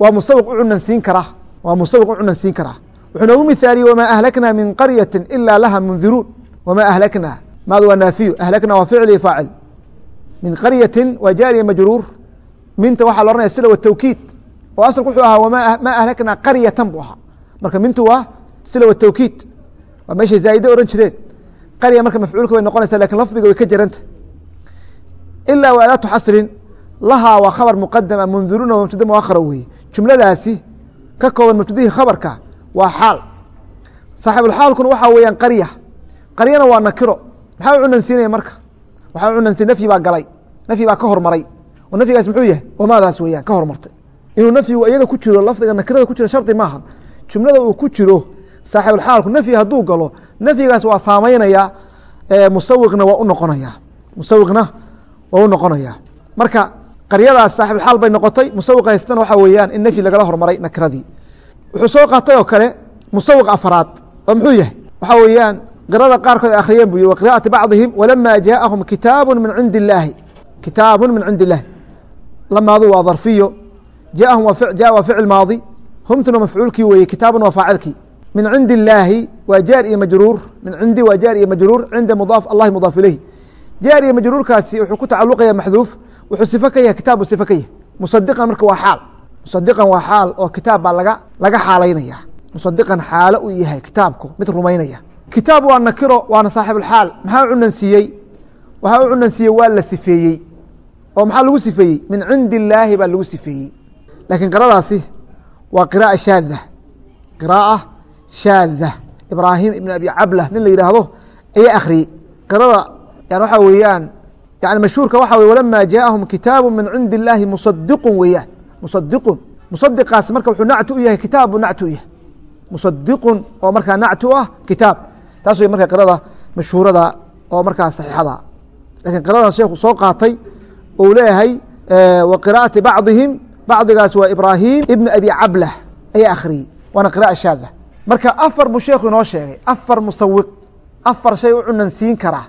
waa musawiq u cunansiin karaa. Waa musawiq u cunansiin karaa. Wuxuu noogu mihaariyey wamaa ahlaknaa min qaryati ilaa laha mundiruun. Wamaa ahlaknaa. Maadu waa naafiyu ahlaknaa waa ficli faacil min qaryatin waa jaariya majruur. Minta waxaa la ohanaya sila wa tawkiid. Oo asalku wuxuu ahaa maa ahlaknaa qaryatan buu ahaa. Marka mintu waa sila wa tawkiid. Waa meeshay zaa'ide ohan jireen. Qarya marka mafcuulka bay noqonaysa laakiin lafdiga way ka jiranta ilaa wa adaatu xasrin. Lahaa waa khabar muqadama mundiruuna waa muakhara weye jumladaasi ka kooban mubtadihii khabarka waa xaal. Saaxibulxaalkuna waxaa weeyaan qarya. Qaryana waa nakiro. Maxaa u cunansiinaya marka? Waxaa u cunansiin nafyi baa galay nafyi baa ka hormaray. Oo nafyigaas muxuu yahay? Wamaadaas weeyaan ka hormartay. Inuu nafyigu iyada ku jiro lafdiga nakirada ku jiro shardi maaha jumlada uu ku jiro saaxibulxaalku nafyi hadduu galo nafyigaas waa saameynaya musawiqna waa u noqonaya. Musawiqna waa u noqonaya. Marka qaryadaas saaxibulxaal bay noqotay. Musawiq haystana waxaa weeyaan in nafyi lagala hormaray nakiradii wuxuu soo qaatay oo kale musawiq afraad. Oo muxuu yahay? Waxaa weeyaan qirada qaarkood ay akhriyeen buu yihi wa bacdihim walama jaaahum kitaabu min cindi illaahi kitaabu min cindi illahi lamaadu waa jaahum ja waa ficil maadi. Humtuna mafcuulkii weeye kitaabun waa faacilkii. Min cindi illaahi waa jaar iyo majruur. Min cindi waa jaar iyo majruur. Cinda mudaaf allahi mudaaf ilayh jaar iyo majruurkaasi wuxuu ku tacaluqaya maxduuf. Wuxuu sifo ka yahay kitaab buu sifo ka yahay. Musadiqan marka waa xaal. Musadiqan waa xaal oo kitaab baa laga laga xaalaynaya musadiqan xaalo uu yahay kitaabku mid rumaynaya. Kitaab waa nakiro waana saaxibulxaal maxaa u cunansiiyey? Waxaa u cunansiiyey waa la sifeeyey oo maxaa lagu sifeeyey? Min cindi illaahi baa lagu sifeeyey. Laakiin qiradaasi waa qira'a shaada qira'a shaada ibraahim ibn abi cablah nin la yidhaahdo ayaa akhriyey. Qirada yani waxaa weeyaan yani mashhuurka waxa wey walama jaaahum kitaabu min cindi illaahi musadiqun weeyaan. Musadiqun musadiqaas marka wuxuu nacti u yahay kitaab buu nacti u yahay. Musadiqun oo markaa nacti u ah kitaab. Taas wey marka qirada mashhuurada oo markaa saxiixada. Lakiin qiradan sheekhu soo qaatay uu leeyahay wa qira'ati bacdihim bacdigaas waa ibraahim ibn abi cablah ayaa akhriyey waana qira'a shaada marka afar buu sheekhu inoo sheegay afar musawiq afar shay u cunansiin karaa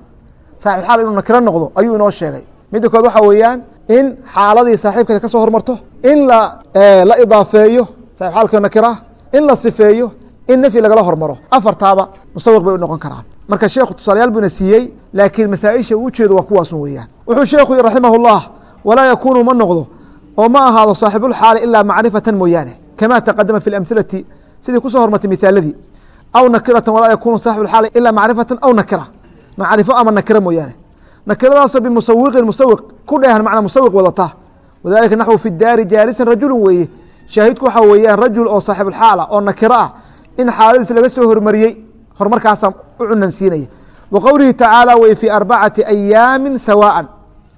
saaxibxaal inuu nakiro noqdo ayuu inoo sheegay. Midda kood waxaa weeyaan in xaaladii saaxiibkeeda ka soo hormarto in la la idaafeeyo saaxibxaalkii nakira in la sifeeyo in nafyi lagala hormaro. Afartaaba musawiq bay u noqon karaan. Marka sheekhu tusaalayaal buna siiyey laakiin masaaisha uu ujeedo waa kuwaasun weeyaan. Wuxuu sheekhu raximah اllah walaa yakunu ma noqdo oo ma ahaado saaxibulxaali ilaa macrifatan mooyaane kama taqadama fi amhilati sidii ku soo hormartay mihaaladii aw nakiratan walaa yakunu saaxibulxaali ilaa macrifatan aw nakira. Macrifo ama nakira mooyaane. Nakiradaasoo bimusawiqin musawiq ku dheehan macnaa musawiq wadata. Wadalika naxwu fi daari jaalisan rajulu weeye. Shaahidku waxaa weeyaan rajul oo saaxibulxaala oo nakiro ah in xaaladiis laga soo hormariyey horumarkaasa u cunansiinaya wa qowlihi tacaala wey fii arbacati ayaami sawaan.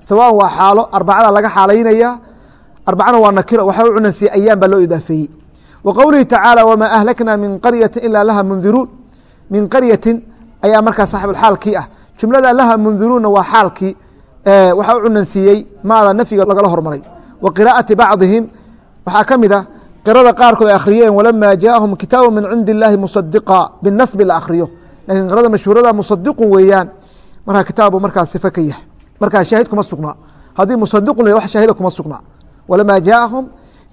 Sawaan waa xaalo arbacada laga xaalaynaya arbacana waa nakiro waxaa u cunansiiyey ayaam baa loo idaafeeyey. Wa qowlihi tacaala wamaa ahlakna min qaryati ilaa laha mundiruun. Min qaryatin ayaa markaa saaxibulxaalkii ah. Jumlada laha mundiruunna waa xaalkii waxaa u cunansiiyey maada nafyiga lagala hormaray. Wa qiraa'ati bacdihim waxaa ka mid a qirada qaarkood ay akhriyeen walama jaaahum kitaabu min cindi illaahi musadiqa binasbi la akhriyo. Lakiin qirada mashhuurada musadiqun weeyaan markaa kitaabu markaa sife ka yahay. Markaa shaahid kuma sugnaa haddii musadiqun la wax shaahida kuma sugnaa walama jaaahum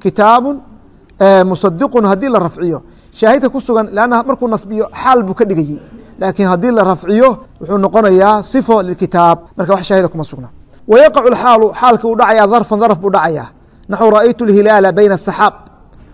kitaabu musadiqun haddii la rafciyo. Shaahidka ku sugan lanna markuu nasbiyo xaal buu ka dhigayey. Laakiin haddii la rafciyo wuxuu noqonayaa sifo lilkitaab. Marka wax shaahida kuma sugnaa wayaقacu xaalu xaalkii u dhacaya darfan darf buu dhacaya naxu ra'aytu اhilaala bayna asaxaab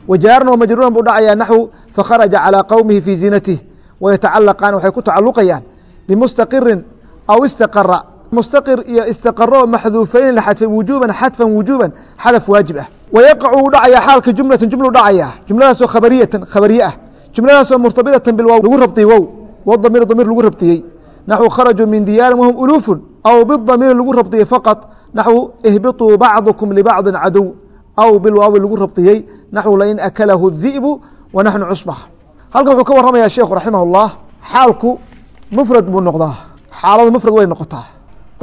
wajaaran wa majruuran buu dhacayaa naxwu fakharaja calىa qowmihi fii ziinatih wayatacalaqaan waxay ku tacaluqayaan bimustaqirin aw istaqara mustaqir iyo istaqaro maxduufeyn la xadfay wujuuban xadfan wujuuban xadaf waajib ah wayaqacu wuu dhacayaa xaalka jumlatan jumlu dhacayaa jumladaasoo khabariyatan khabariye ah jumladaasoo murtabidatan bilwow lagu rabtiyey wow wo damiir damiir lagu rabtiyey naxwu kharajuu min diyaarin wahum uluufun aw bidamiiri lagu rabtiyey faqad naxwu ihbiطuu bacdukum libacdi cadow aw bilwaawi lagu rabtiyey naxwu lain akalahu di'bu wa naxnu cusba halkan wuxuu ka waramayaa sheikhu raximah اllah xaalku mufrad buu noqdaa xaaladu mufrad way noqotaa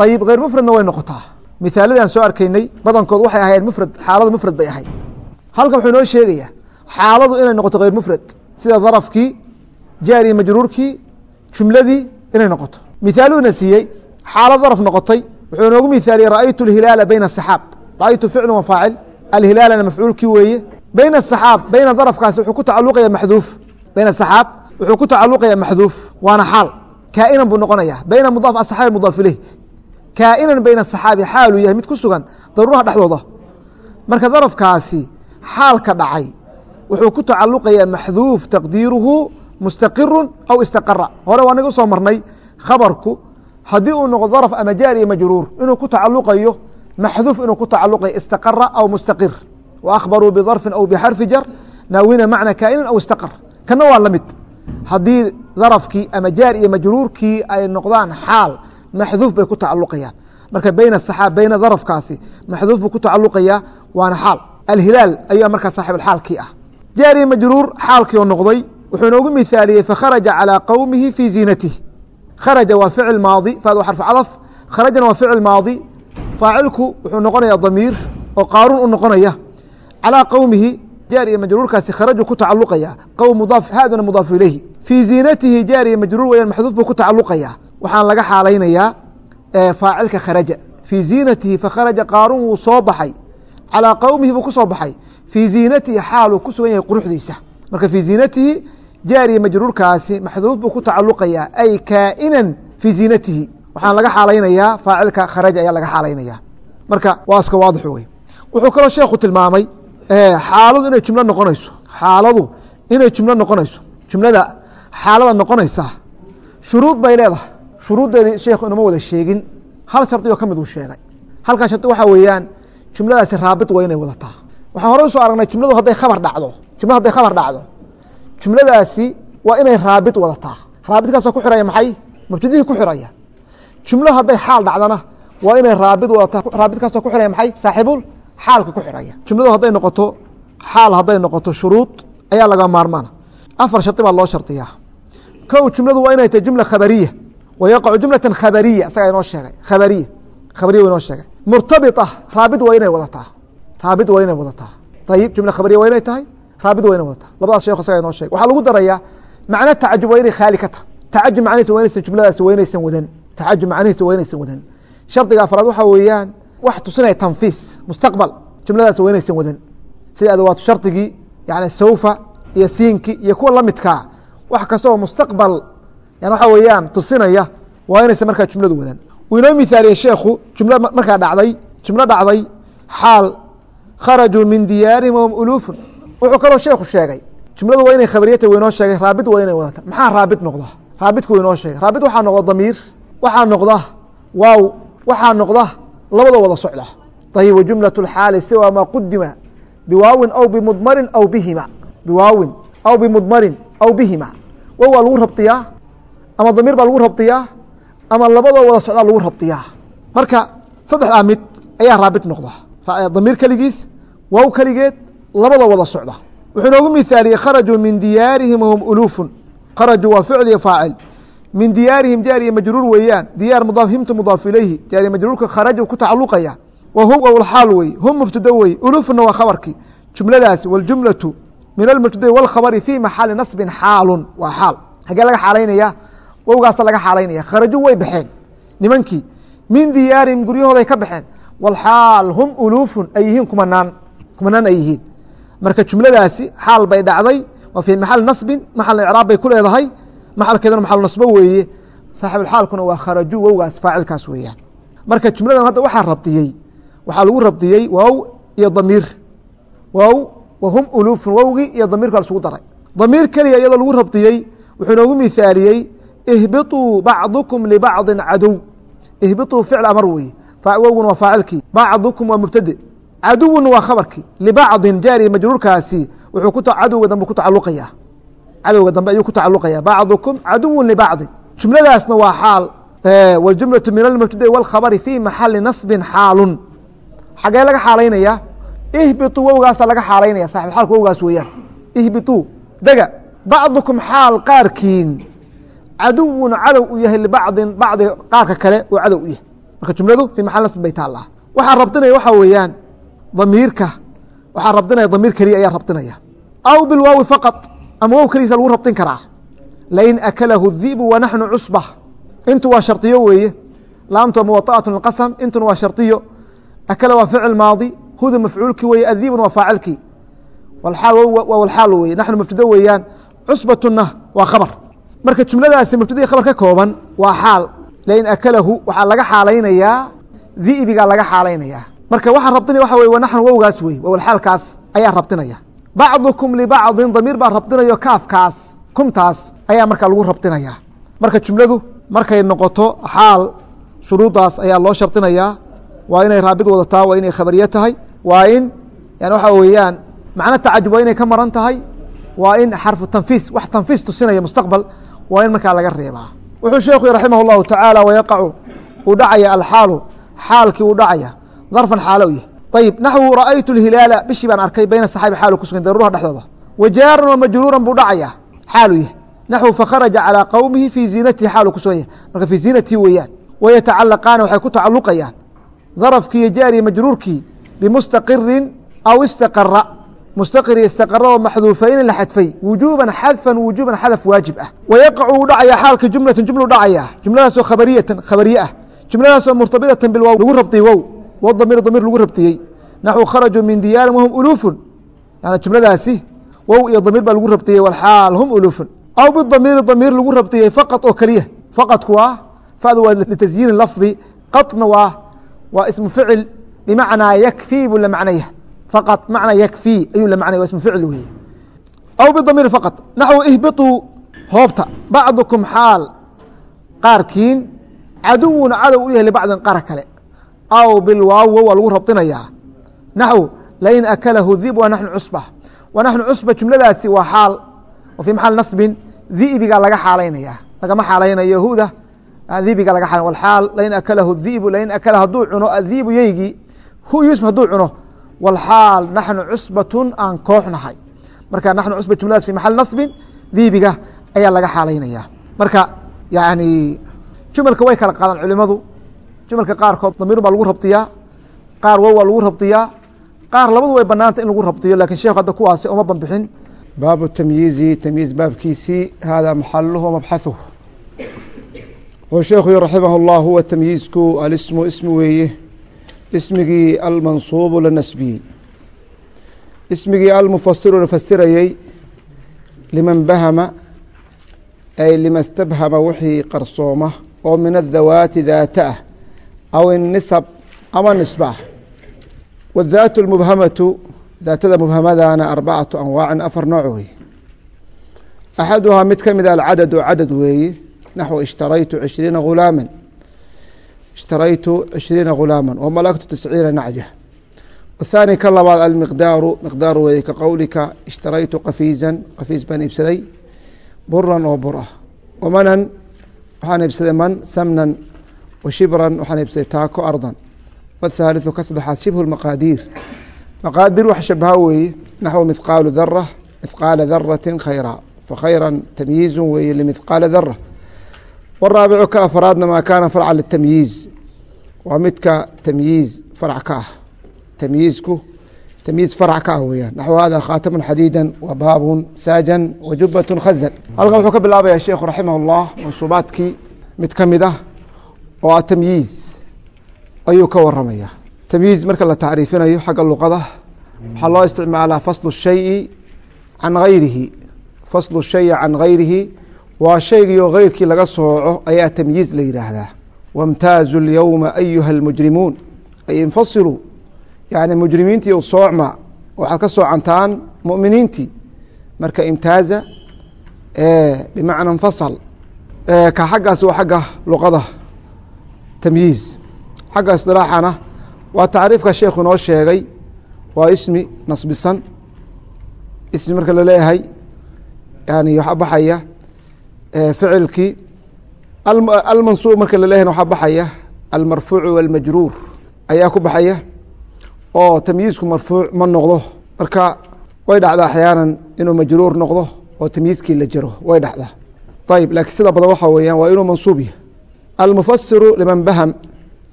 ayib hayr mufradna way noqotaa. Misaaladaan soo arkaynay badankood waxay ahaayeen mufrad xaaladu mufrad bay ahayd. Halkan wuxuu inoo sheegayaa xaaladu inay noqoto hayr mufrad sida darafkii jaariya majruurkii jumladii inay noqoto. Mihaaluuna siiyey xaalad daraf noqotay wuxuu inoogu mihaaliyey ra'aytu اhilaala bayna asaxaab ra'aytu ficlu wa faacil alhilaalana mafcuulkii weeye bayna asaxaab bayna darafkaasi wuxuu ku tacaluqaya maxduuf bayna asaxaab wuxuu ku tacaluqaya maxduuf waana xaal kaa'inan buu noqonaya bayna mudaaf asaxaabi mudaaf ileyh kaa'inan bayna asaxaabi xaaluu yahay mid ku sugan daruuraha dhexdooda marka darafkaasi xaalka dhacay wuxuu ku tacaluqayaa maxduuf taqdiiruhu mustaqiru aw istaqara hore waa naga u soo marnay khabarku haddii uu noqdo darf ama jaar iyo majruur inuu ku tacaluqayo maxduuf akhbaruu bidarfin aw bixarfi jar naawina macna kaa'inan aw istaqar kana waa la mid haddii darafkii ama jaar iyo majruurkii ay noqdaan xaal maxduuf bay ku tacaluqayaan marka bayna saxaab bayna darafkaasi maxduuf buu ku tacaluqayaa waana xaal alhilaal ayaa markaa saaxibxaalkii ah jaar iyo majruur xaalkii oo noqday wuxuu inoogu mithaaliyey fakharaja calىa qowmihi fii ziinatih kharaja waa ficil maadi faad xarfu cadaf kharajana waa ficil maadi faacilku wuxuu noqonaya damiir oo qaaruun u noqonaya calىa qowmihi jaar iyo majruurkaasi kharaju ku tacaluqaya qowm mudaaf haaduna mudaafu ilayhi. Fii ziinatihi jaar iyo majruur weyaan maxduuf buu ku tacaluqaya waxaan laga xaalaynayaa faacilka kharaja. Fii ziinatihi fakharaja qaaruun wuu soo baxay. Calىa qowmihi buu ku soo baxay. Fii ziinatihi xaaluu ku sugan yahay quruxdiisa. Marka fii ziinatihi jaariya majruurkaasi maxduuf buu ku tacaluqayaa ay kaa'inan fii ziinatihi. Waxaan laga xaalaynayaa faacilka kharaja ayaa laga xaalaynaya marka waa iska wey wuxuu kaloo sheekhu tilmaamay xaaladu inay jumlo noqonayso. Xaaladu inay jumlo noqonayso. Jumlada xaalada noqonaysa shuruud bay leedahay. Shuruuddeedii sheekhu inama wada sheegin. Hal shardi oo ka mid uu sheegay. Halkaa shardi waxaa weeyaan jumladaasi raabit waa inay wadataa. Waxaan hore u soo aragnay jumladu hadday khabar dhacdo. Jumla hadday khabar dhacdo. Jumladaasi waa inay raabit wadataa. Raabitkaasoo ku xiraya maxay? Mubtadihii ku xiraya. Jumlo hadday xaal dhacdana waa inay raabit wadataa. Raabitkaasoo ku xiraya maxay? Saaxiibul xaalka ku xiraya. Jumladu hadday noqoto xaal hadday noqoto shuruud ayaa laga maarmaana. Afar shardi baa loo shardiyaa kow jumladu waa inay tahay jumla khabariya. Wa yaqacu jumlatan khabariya isagaa inoo sheegay. Khabariya. Khabariya wa inoo sheegay. Murtabita raabit waa inay wadataa. Raabit waa inay wadataa. Ayib jumla khabariya waa inay tahay? Raabit waa inay wadataa. Labadaas sheekh isagaa inoo sheegay. Waxaa lagu darayaa macno tacajub waa inay khaali ka tahay. Tacajub macnihiisa waa inaysan jumladaasi waa inaysan wadan. Tacajub macnihiisa waa inaysan wadan. Shardiga afraad waxaa weeyaan wax tusinaya tanfiis mustaqbal jumladaasi waa inaysan wadan. Sida adawaatu shardigii yani sawfa iyo siinki iyo kuwa lamidkaa wax kasta oo mustaqbal yani waxa weeyaan tusinaya waa inaysan markaa jumladu wadan. Uu inoo mithaaliyey sheekhu jumlo markaa dhacday jumlo dhacday xaal kharajuu min diyaarihim uluufun wuxuu kaloo sheekhu sheegay jumladu waa inay khabariyata wa inoo sheegay raabit waa inay wadata maxaa raabit noqda raabitku wa inoo sheegay. Raabit waxaa noqda damiir waxaa noqda waaw waxaa noqda labada wada socda. Ayib wajumlaة اxaali siwa ma qudima biwaawin aw bimudmarin aw bihima. Biwaawin aw bimudmarin aw bihima. Wow waa lagu rabdiyaa ama damiir baa lagu rabdiyaa ama labadoo wada socdaa lagu rabdiyaa marka saddexdaa mid ayaa raabit noqda. Damiir keligiis waaw keligeed labadoo wada socda. Wuxuu inoogu mithaaliyey kharajuu min diyaarihim wahum uluufun. Kharajuu waa ficl iyo faacil min diyaarihim jaar iyo majruur weeyaan. Diyaar mudaaf himtu mudaaf ilayhi. Jaar majruurka kharaja ku tacaluqaya wa huwa wlxaal hum mubtada wey ulufna waa khabarkii jumladaas waljumlatu min almubtada wاlkhabari fii maxali nasbin xaalun waa xaal. Xagee laga xaalaynaya? Wowgaasa laga xaalaynaya. Kharaju way baxeen. Nimankii min diyaarihim guryahooday ka baxeen. Walxaal hum uluufun ay yihiin kumanaan kumanaan ay yihiin. Marka jumladaasi xaal bay dhacday. Waa fii maxali nasbin maxal icraab bay ku leedahay maxalkeedana maxal nasbo weeye? Saaxibulxaalkuna waa kharaju wowgaas faacilkaas weeyaan. Marka jumladan hadda waxaa rabdiyey waxaa lagu rabdiyey waaw iyo damiir. Waaw wa hum uluufun wowgii iyo damiirka isugu daray. Damiir keliya iyadoo lagu rabdiyey wuxuu inoogu mithaaliyey ihbiطuu bacdukum libacdi cadow ihbiطuu ficl amar weye wowguna waa faacilkii. Bacdukum waa mubtade caduwuna waa khabarkii. Libacdin jaariya majruurkaasi wuxuu ku cadowga dambe ku tacaluqaya cadowga dambe ayuu ku tacaluqaya bacdukum caduwu libacdin jumladaasna waa xaal wاljumlaةu min almubtada'i wاlkhabri fii maxali nasbin xaalun xagee laga xaalaynaya ihbiطuu wowgaasa laga xaalaynaya saxib xaalka wowgaas weeyaan ihbiطuu dega bacdukum xaal qaarkiin caduwun cadow u yahay libacdin bacdi qaarka kale oo cadow u yahay marka jumladu fii maxal nasbin bay taallaa waxaa rabdinaya waxaa weeyaan damiirka waxaa rabdinaya damiir keliya ayaa rabdinaya aw bilwaawi faqaط ama wow keligiisa lagu rabtin karaa. Lain akalahu dhibu wanaxnu cusba intu waa shardiyo weeye. Laamtu muwaطacat lqasam intuna waa shardiyo akala waa ficil maadi huda mafcuulki weye adhibun waa faacilkii waa walxaal weye naxnu mubtado weeyaan. Cusbatuna waa khabar. Marka jumladaasi mubtadii khabar ka kooban waa xaal. Lain akalahu waxaa laga xaalaynayaa dhibigaa laga xaalaynayaa. Marka waxaa rabtinaya waxa wey wanaxnu wowgaas wey waa ayaa rabtinaya bacdukum libacdin damiir baa rabdinayo kaafkaas. Kumtaas ayaa markaa lagu rabdinaya marka jumladu markay noqoto xaal shuruuddaas ayaa loo shardinayaa waa inay raabid wadataa waa inay khabariye tahay waa in yani waxa weeyaan macno tacajub waa inay ka maran tahay waa in xarfu tanfiis wax tanfiis tusinaya mustaqbal waa in markaa laga reebaa. Wuxuu sheekhu raximah اllahu tacaala wayaqacu uu dhacaya alxaalu xaalkii uu dhacaya darfan xaalo u yahy ayib naxwu ra'aytu اhilaala bishii baan arkay bayna saxaabi xaalu kusugan daruuraha dhexdooda wajaaran wa majruuran buu dhacaya xaalu yahy naxwu fakharaja calىa qowmihi fii ziinatihi xaalu kusugan yahy marka fii ziinatihi weeyaan wayatacalaqaana waxay ku tacaluqayaan darafkii iyo jaariya majruurkii bimustaqirin aw istaqara mustaqir iyo istaqarado maxduufayni la xadfay wujuuban xadfan wujuuban xadaf waajib ah wayaqacu uu dhacaya xaalka jumlatan jumlu dhacaya jumladaasoo khabariyatan khabariye ah jumladaasoo murtabidatan bilwow lagu rabtiyey wow wow damiir damiir lagu rabtiyey. Naxwu kharajuu min diyaarin wahum uluufun. Yani jumladaasi wow iyo damiir baa lagu rabtiyey walxaal hum uluufun. Aw bidamiiri damiir lagu rabtiyey faqad oo keliya faqadku waa fadu waa litasyiini lafdi qadna waa waa ismu ficil bimacnaa yakfii buu la macnaya. Faqad macna yakfii ayuu la macnaya waa ismu ficil weeye. Aw bidamiiri faqad naxwu ihbiطuu hoobta bacdukum xaal. Qaarkiin caduwun cadow u yahay libacdin qaar kale aw bilwaaw waa lagu rabdinayaa naxw lain akalahu dib wa naxnu cusba wa naxnu cusba jumladaasi waa xaal wa fii maxal nasbin dibiga laga xaalaynaya lagama xaalaynayo huda dibiga laga xaal walaal lain akalahu dibu lain akala hadduu cuno adibu yeygii hu yuusuf hadduu cuno walxaal naxnu cusbatun aan koox nahay marka naxnu cusba jumladaas fi maxal nasbin dibiga ayaa laga xaalaynaya marka yani jumalka way kala qaadaan culimadu jumalka qaarkood damiir baa lagu rabdiyaa qaar wow waa lagu rabdiyaa qaar labadu way banaanta in lagu rabdiyo laakiin sheekh hadda kuwaasi uma banbixin. Baabu tamyiizi tamyiiz baabkiisii hada maxaluhu mabxahuh wuxuu sheekhu yhi raximah اllah huwa tamyiizku alismu ismi weeye. Ismigii almansuubu la nasbiyey ismigii almufasiru la fasirayey liman bahama ay lima stabhama wixii qarsooma. Oo min adhawaati daata ah aw inisab ama nisba wadaat اlmubhamatu daatada mubhamadana arbacatu anwaacin afar nooc weeye axaduhaa mid ka mid alcadad oo cadad weeye naxو ishtaraytu cishriina hulaama ishtaraytu cishriina ghulaama wamalaktu tisciina nacja wthaani ka labaad almiqdaaru miqdaar weeye ka qowlika ishtaraytu qafiizan qafiis baan iibsaday buran oo bur ah wamanan waxaan iibsaday man samnan washibran waxaan haybsaday taako ardan. Whaaliثu ka saddexaad shibhu maqaadiir. Maqaadir wax shabaha weeye naxw mihqaalu dara mihqaala darati khayra. Fakhayra tamyiizu weeye lmihqaala dara waraabicu ka afraadna maa kaana farca litamyiiz. Waa midka tamyiiz farac ka ah. Tamyiizku tamyiiz farac ka ah weyaan naxw hada khaatamun xadiidan wa baabun saajan wa jubatun khazan. Halkan wuxuu ka bilaabayaa sheikhu raximah mansuubaadkii. Mid ka mid ah oo ah tamyiiz ayuu ka waramaya tamyiiz marka la tacriifinayo xagga luqada waxaa loo isticmaalaa faslu shayi can gayrihi faslu shayi can gayrihi waa shaygii oo geyrkii laga sooco ayaa tamyiiz la yidhaahdaa. Wamtaazu lyowma ayuha almujrimuun. Ay infasiluu yani mujrimiintii u soocma waxaad ka soocantaan muminiintii. Marka imtaaza bimacna infasal ka xaggaas waa xagga luqada tamyiiz. Xagga isilaaxana waa tacriifka sheekhu inoo sheegay. Waa ismi nasbisan. Ismi marka la leeyahay yani waxaa baxaya ficilkii almansuub marka la leeyahay waxaa baxaya almarfuucu walmajruur ayaa ku baxaya. Oo tamyiizku marfuuc ma noqdo. Marka way dhacdaa axyaanan inuu majruur noqdo oo tamyiizkii la jaro way dhacdaa. Ayib laakiin sida badan waxa weeyaan waa inuu mansuub yahay almufasiru liman baham.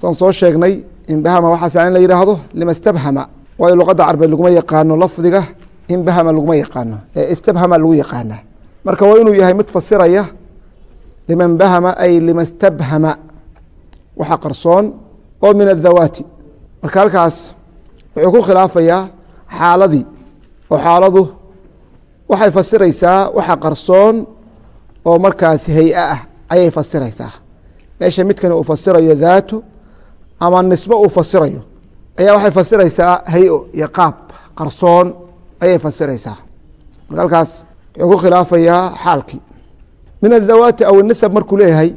Saan soo sheegnay in bahama waxaa fiican in la yidhaahdo lima istabhama. Waayo luqadda carbeed laguma yaqaano lafdiga in bahama laguma yaqaano ee istabhama lagu yaqaana. Marka waa inuu yahay mid fasiraya liman bahama ay lima istabhama. Waxa qarsoon oo min adhawaati marka halkaas wuxuu ku khilaafayaa xaaladii oo xaaladu waxay fasiraysaa waxa qarsoon oo markaas hay'a ah ayay fasiraysaa meesha midkani uu fasirayo daato ama nisbo uu fasirayo. Ayaa waxay fasiraysaa hay'o iyo qaab qarsoon ayay fasiraysaa. Marka halkaas wuxuu ku khilaafayaa xaalkii min adhawaati aw nisab markuu leeyahay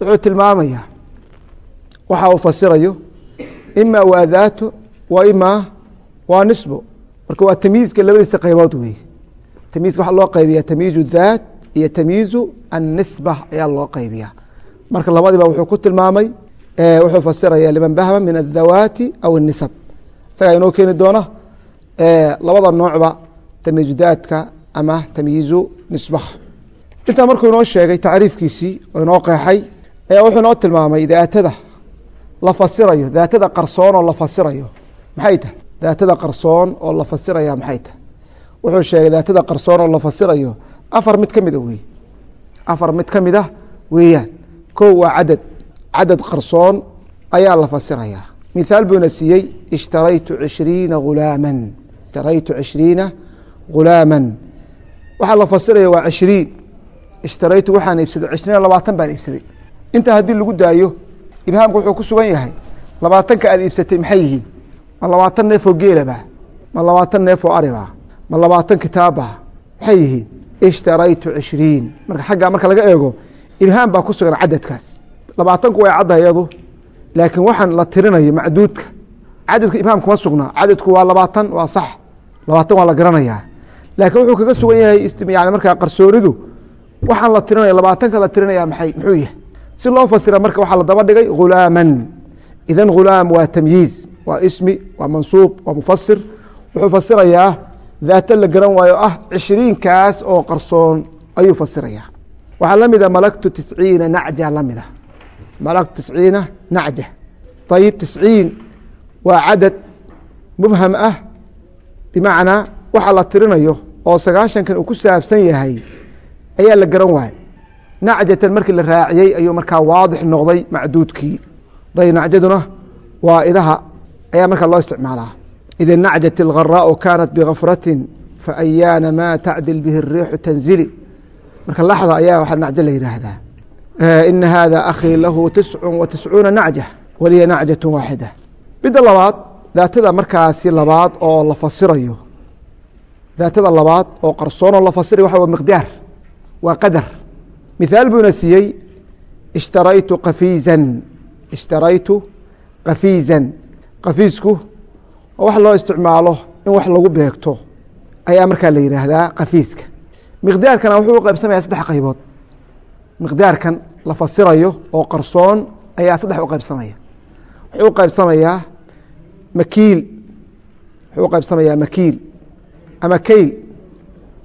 wuxuu tilmaamayaa waxa uu fasirayo ima waa daato wa ima waa nisbo marka waa tamyiizka labadiisa qaybood wey tamyiizka waxaa loo qaybiya tamyiizu daat iyo tamyiizu annisba ayaa loo qaybiya marka labadiba wuxuu ku tilmaamay wuxuu fasiraya liman bahma min adhawaati aw اnisab isagaa inoo keeni doona labada noocba tamyiizu daadka ama tamyiizu nisbaha intaa markuu inoo sheegay tacriifkiisii oo inoo qeexay wuxuu inoo tilmaamay daatada la fasirayo daatada qarsoon oo la fasirayo maxay tahay? Daatada qarsoon oo la fasiraya maxay tahay? Wuxuu sheegay daatada qarsoon oo la fasirayo afar mid ka mida wey afar mid ka mid a weeyaan kow waa cadad cadad qarsoon ayaa la fasiraya. Mithaal buuna siiyey ishtaraytu cishriina hulaaman ishtaraytu cishriina hulaaman waxaa la fasiraya waa cishriin. Ishtaraytu waxaan iibsaday cishriina labaatan baan iibsaday. Intaa haddii lagu daayo ibhaamka wuxuu ku sugan yahay labaatanka aad iibsatay maxay yihiin? Ma labaatan neefoo geelaba ma labaatan neefoo ariba ma labaatan kitaaba maxay yihiin? Ishtaraytu cishriin. Marka xaggaa marka laga eego ibhaam baa ku sugan cadadkaas labaatanku way cadda iyadu laakiin waxaan la tirinayo macduudka. Cadadka ibhaam kuma sugnaa cadadku waa labaatan waa sax. Labaatan waa la garanayaa. Laakiin wuxuu kaga sugan yahay yani markaa qarsoonidu waxaan la tirinaya labaatanka la tirinaya maay muxuu yahay. Si loo fasira marka waxaa la daba dhigay hulaaman idan hulaam waa tamyiiz waa ismi waa mansuub waa mufasir wuxuu fasirayaa daata la garan waayo ah cishriinkaas oo qarsoon ayuu fasirayaa waxaa la mida malagtu tisciina nacja la mida malagtu tisciina nacja ayib tisciin waa cadad mubham ah bimacnaa waxa la tirinayo oo sagaashankan uu ku saabsan yahay ayaa la garan waayey nacjatan markii la raaciyey ayuu markaa waadix noqday macduudkii day nacjaduna waa idaha ayaa markaa loo isticmaalaa ida nacjat اlgharaau kaanat bigafratin faayaana ma tacdil bihi الriixu tanzili marka laxda ayaa waxa nacjo la yidhaahdaa. Ina hada akhii lahu tiscu wa tiscuuna nacja waliya nacjaة waaxida. Midda labaad daatada markaasi labaad oo la fasirayo. Daatada labaad oo qarsoon oo la fasirayo waxa wa miqdaar waa qadar. Mithaal buuna siiyey ishtaraytu kafiizan ishtaraytu kafiizan kafiisku wax loo isticmaalo in wax lagu beegto ayaa markaa la yidhaahdaa kafiiska miqdaarkana wuxuu u qaybsamaya saddex qaybood. Miqdaarkan la fasirayo oo qarsoon ayaa saddex u qaybsamaya. Wuxuu u qaybsamayaa makiil. Wuxuu u qaybsamayaa makiil ama keyl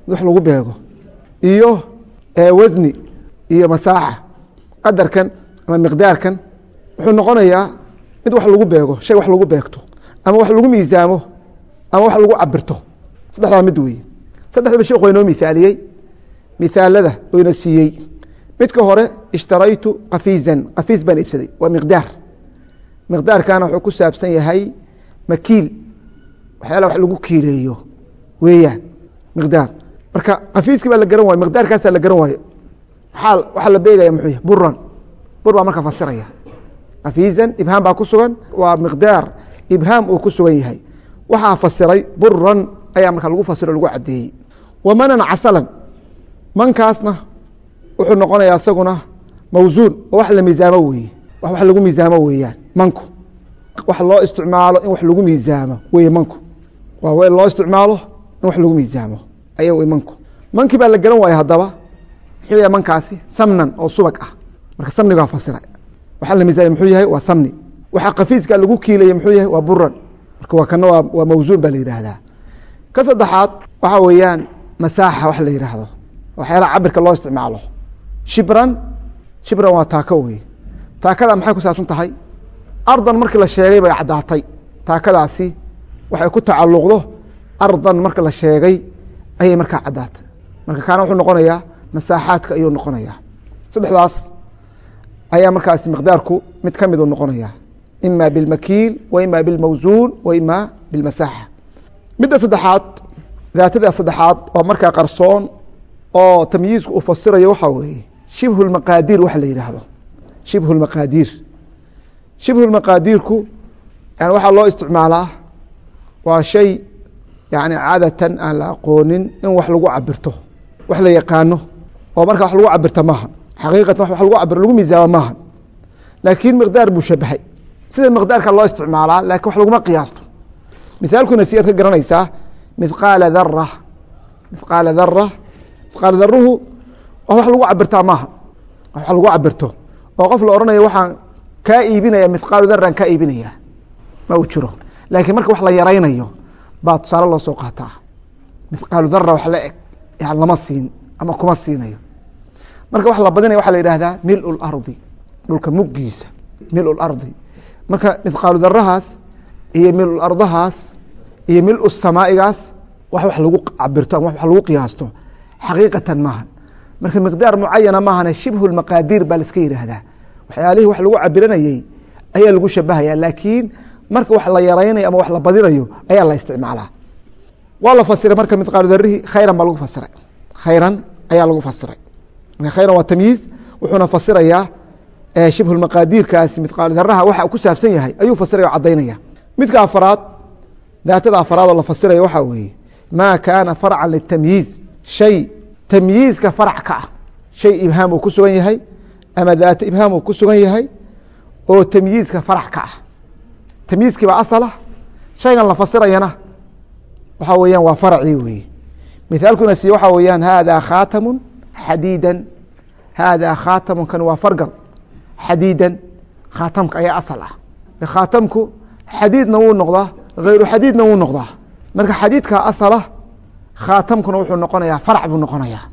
wax lagu beego. Iyo wasni iyo masaaxa. Qadarkan ama miqdaarkan wuxuu noqonayaa mid wax lagu beego shay wax lagu beegto ama wax lagu miisaamo ama wax lagu cabirto saddexdaa mid weeye. Saddexdaba sheekhu waa inoo mithaaliyey mithaalada oyna siiyey. Midka hore ishtaraytu kafiizan kafiis baan iibsaday. Waa miqdaar. Miqdaarkana wuxuu ku saabsan yahay makiil. Waxyaala wax lagu kiileeyo weeyaan miqdaar. Marka kafiiskii baa la garan waayo miqdaarkaasaa la garan waayo. Waxaa la beegaya muxuu yahay? Buran bur baa marka fasiraya. Kafiizan ibhaam baa ku sugan. Waa miqdaar. Ibhaam uu ku sugan yahay. Waxaa fasiray buran ayaa marka lagu fasiro lagu cadeeyey wamanan casalan mankaasna wuxuu noqonayaa isaguna mawsuun oo wax la miisaamo weeye. Wax lagu miisaamo weeyaan manku. Wax loo isticmaalo in wax lagu miisaamo weye manku. Waa weel loo isticmaalo in wax lagu miisaamo. Aya wey manku. Mankii baa la garan waaya haddaba. Muxuu yahay mankaasi? Samnan oo subag ah. Marka samnigaa fasira. Waxaa la miisaamay muxuu yahay waa samni. Waxa kafiiska lagu kiilaya muxuu yahay waa buran marka waa kana waa mawsuun baa la yidhaahdaa. Ka saddexaad waxaa weeyaan masaaxa wax la yidhaahdo waxyaalaha cabirka loo isticmaalo. Shibran shibran waa taako wey taakada maxay ku saabsan tahay? Ardan markii la sheegay bay caddaatay. Taakadaasi waxay ku tacalluqdo ardan marka la sheegay ayay markaa caddaatay. Marka kaana wuxuu noqonayaa masaaxaadka ayuu noqonayaa. Saddexdaas ayaa markaasi miqdaarku mid ka miduu noqonaya ima bilmakiil wa ima bilmawsuun wa ima bilmasaaxa midda saddexaad daatada saddexaad oo markaa qarsoon oo tamyiizku uu fasirayo waxaa weeye shibhu lmaqaadiir waxa la yidhaahdo. Shibhu lmaqaadiir shibhu lmaqaadiirku yani waxaa loo isticmaalaa waa shay yani caadatan aan la aqoonin in wax lagu cabirto wax la yaqaano oo marka wax lagu cabirta maaha. Xaqiiqatan wax lagu cabiro lagu miisaamo maaha. Laakiin miqdaar buu shabahay. Sida miqdaarka loo isticmaalaa laakiin wax laguma qiyaasto. Mithaalkuna si aad ka garanaysaa mithqaala dara mithqaala dara mithqaala daruhu wax lagu cabirtaa maaha. Wax lagu cabirto oo qof la odhanayo waxaan kaa iibinaya mithqaalu daran kaa iibinaya. Ma uu jiro. Laakiin marka wax la yaraynayo baa tusaale loo soo qaataa. Mithqaalu dara wax la eg yan lama siin ama kuma siinayo. Marka wax la badinaya waxa la yidhahdaa milu lardi dhulka muggiisa milu lardi marka mithqaalu darahaas iyo milu ardahaas iyo milu samaa'igaas wax wax lagu cabirto ama wax lagu qiyaasto xaqiiqatan maaha marka miqdaar mucayana maahane shibhu lmaqaadiir baa laiska yidhaahdaa waxyaalihii wax lagu cabiranayey ayaa lagu shabahaya laakiin marka wax la yaraynayo ama wax la badinayo ayaa la isticmaalaa. Waa la fasiray marka mithqaalu darihii khayran baa lagu fasiray. Khayran ayaa lagu fasiray. Khayran waa tamyiiz wuxuuna fasirayaa shibhu lmaqaadiirkaasi mithqaalu daraha waxa ku saabsan yahay ayuu fasiraya o cadaynaya midka afaraad daatada afaraad oo la fasiraya waxaa weeye maa kaana farcan litamyiiz shay tamyiizka farac ka ah. Shay ibhaam uu ku sugan yahay ama daata ibhaam uu ku sugan yahay oo tamyiizka farac ka ah. Tamyiizkii baa asalah shaygan la fasirayana waxaa weeyaan waa faracii weeye mithaalkuna si waxaa weeyaan haadaa khaatamu xadiidan. Haadaa khaatamun kan waa fargal. Xadiidan khaatamka ayaa asal ah. Khaatamku xadiidna wuu noqdaa hayru xadiidna wuu noqdaa. Marka xadiidka asalah khaatamkuna wuxuu noqonayaa farac buu noqonayaa.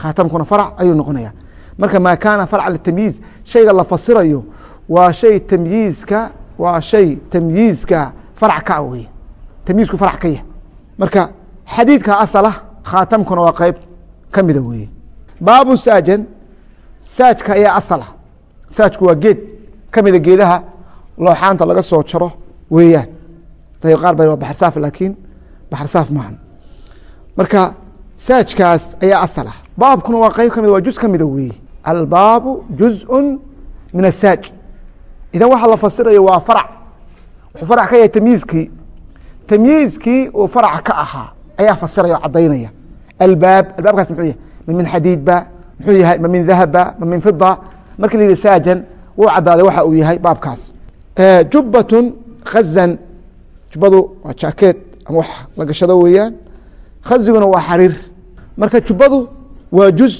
Khaatamkuna farac ayuu noqonaya marka maa kaana farca litamyiiz shayga la fasirayo waa shay tamyiizka waa shay tamyiizka farac ka ah wey tamyiizku farac ka yah marka xadiidka asalah khaatamkuna waa qeyb ka mida weeye. Baabu saajan saajka ayaa asala. Saajku waa geed ka mida geedaha looxaanta laga soo jaro weeyaan. Qaar ba waa baxarsaaf laakiin baxarsaaf maaha marka saajkaas ayaa asal ah. Baabkuna waa qeyb ka mid waa juz ka mida weeye albaabu juzءu min asaaj idan waxa la fasirayo waa farac. Wuxuu farac ka yahay tamyiizkii tamyiizkii uu faraca ka ahaa ayaa fasiraya o cadaynaya albaab albaabkaas muxuu yahay? Ma min xadiid ba muxuu yahay? Ma min dahab ba ma min fida markii la yihi saajan wuu cadaaday waxa uu yahay baabkaas. Jubbatun khazan. Jubbadu waa jaakeed ama wax la gashado weeyaan khaziguna waa xariir. Marka jubbadu waa juz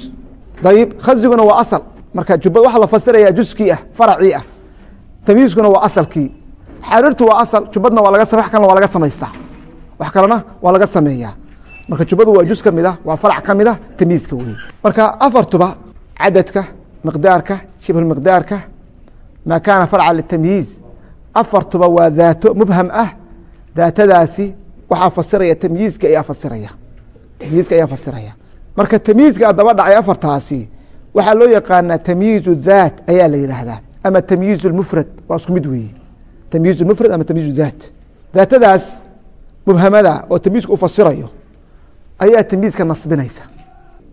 dayib. Khaziguna waa asal. Marka jubbad waxa la fasiraya juskii ah faracii ah. Tamyiiskuna waa asalkii. Xariirtu waa asal jubbadna waa laga wax kalena waa laga samaystaa wax kalena waa laga sameeyaa. Marka jubbadu waa juz ka mid ah waa farac ka mid ah tamyiiska wey marka afartuba cadadka miqdaarka shibhu miqdaarka maa kaana farca litamyiiz afartuba waa daato mubham ah daatadaasi waxaa fasiraya tamyiizka ayaa fasiraya. Tamyiizka ayaa fasiraya. Marka tamyiizka daba dhacay afartaasi waxaa loo yaqaanaa tamyiizu dhaat ayaa la yidhaahdaa ama tamyiiz mufrad waa isku mid weeye. Tamyiiz mufrad ama tamyiiz dhaat daatadaas mubhamada oo tamyiizka u fasirayo ayaa tamyiizka nasbinaysa.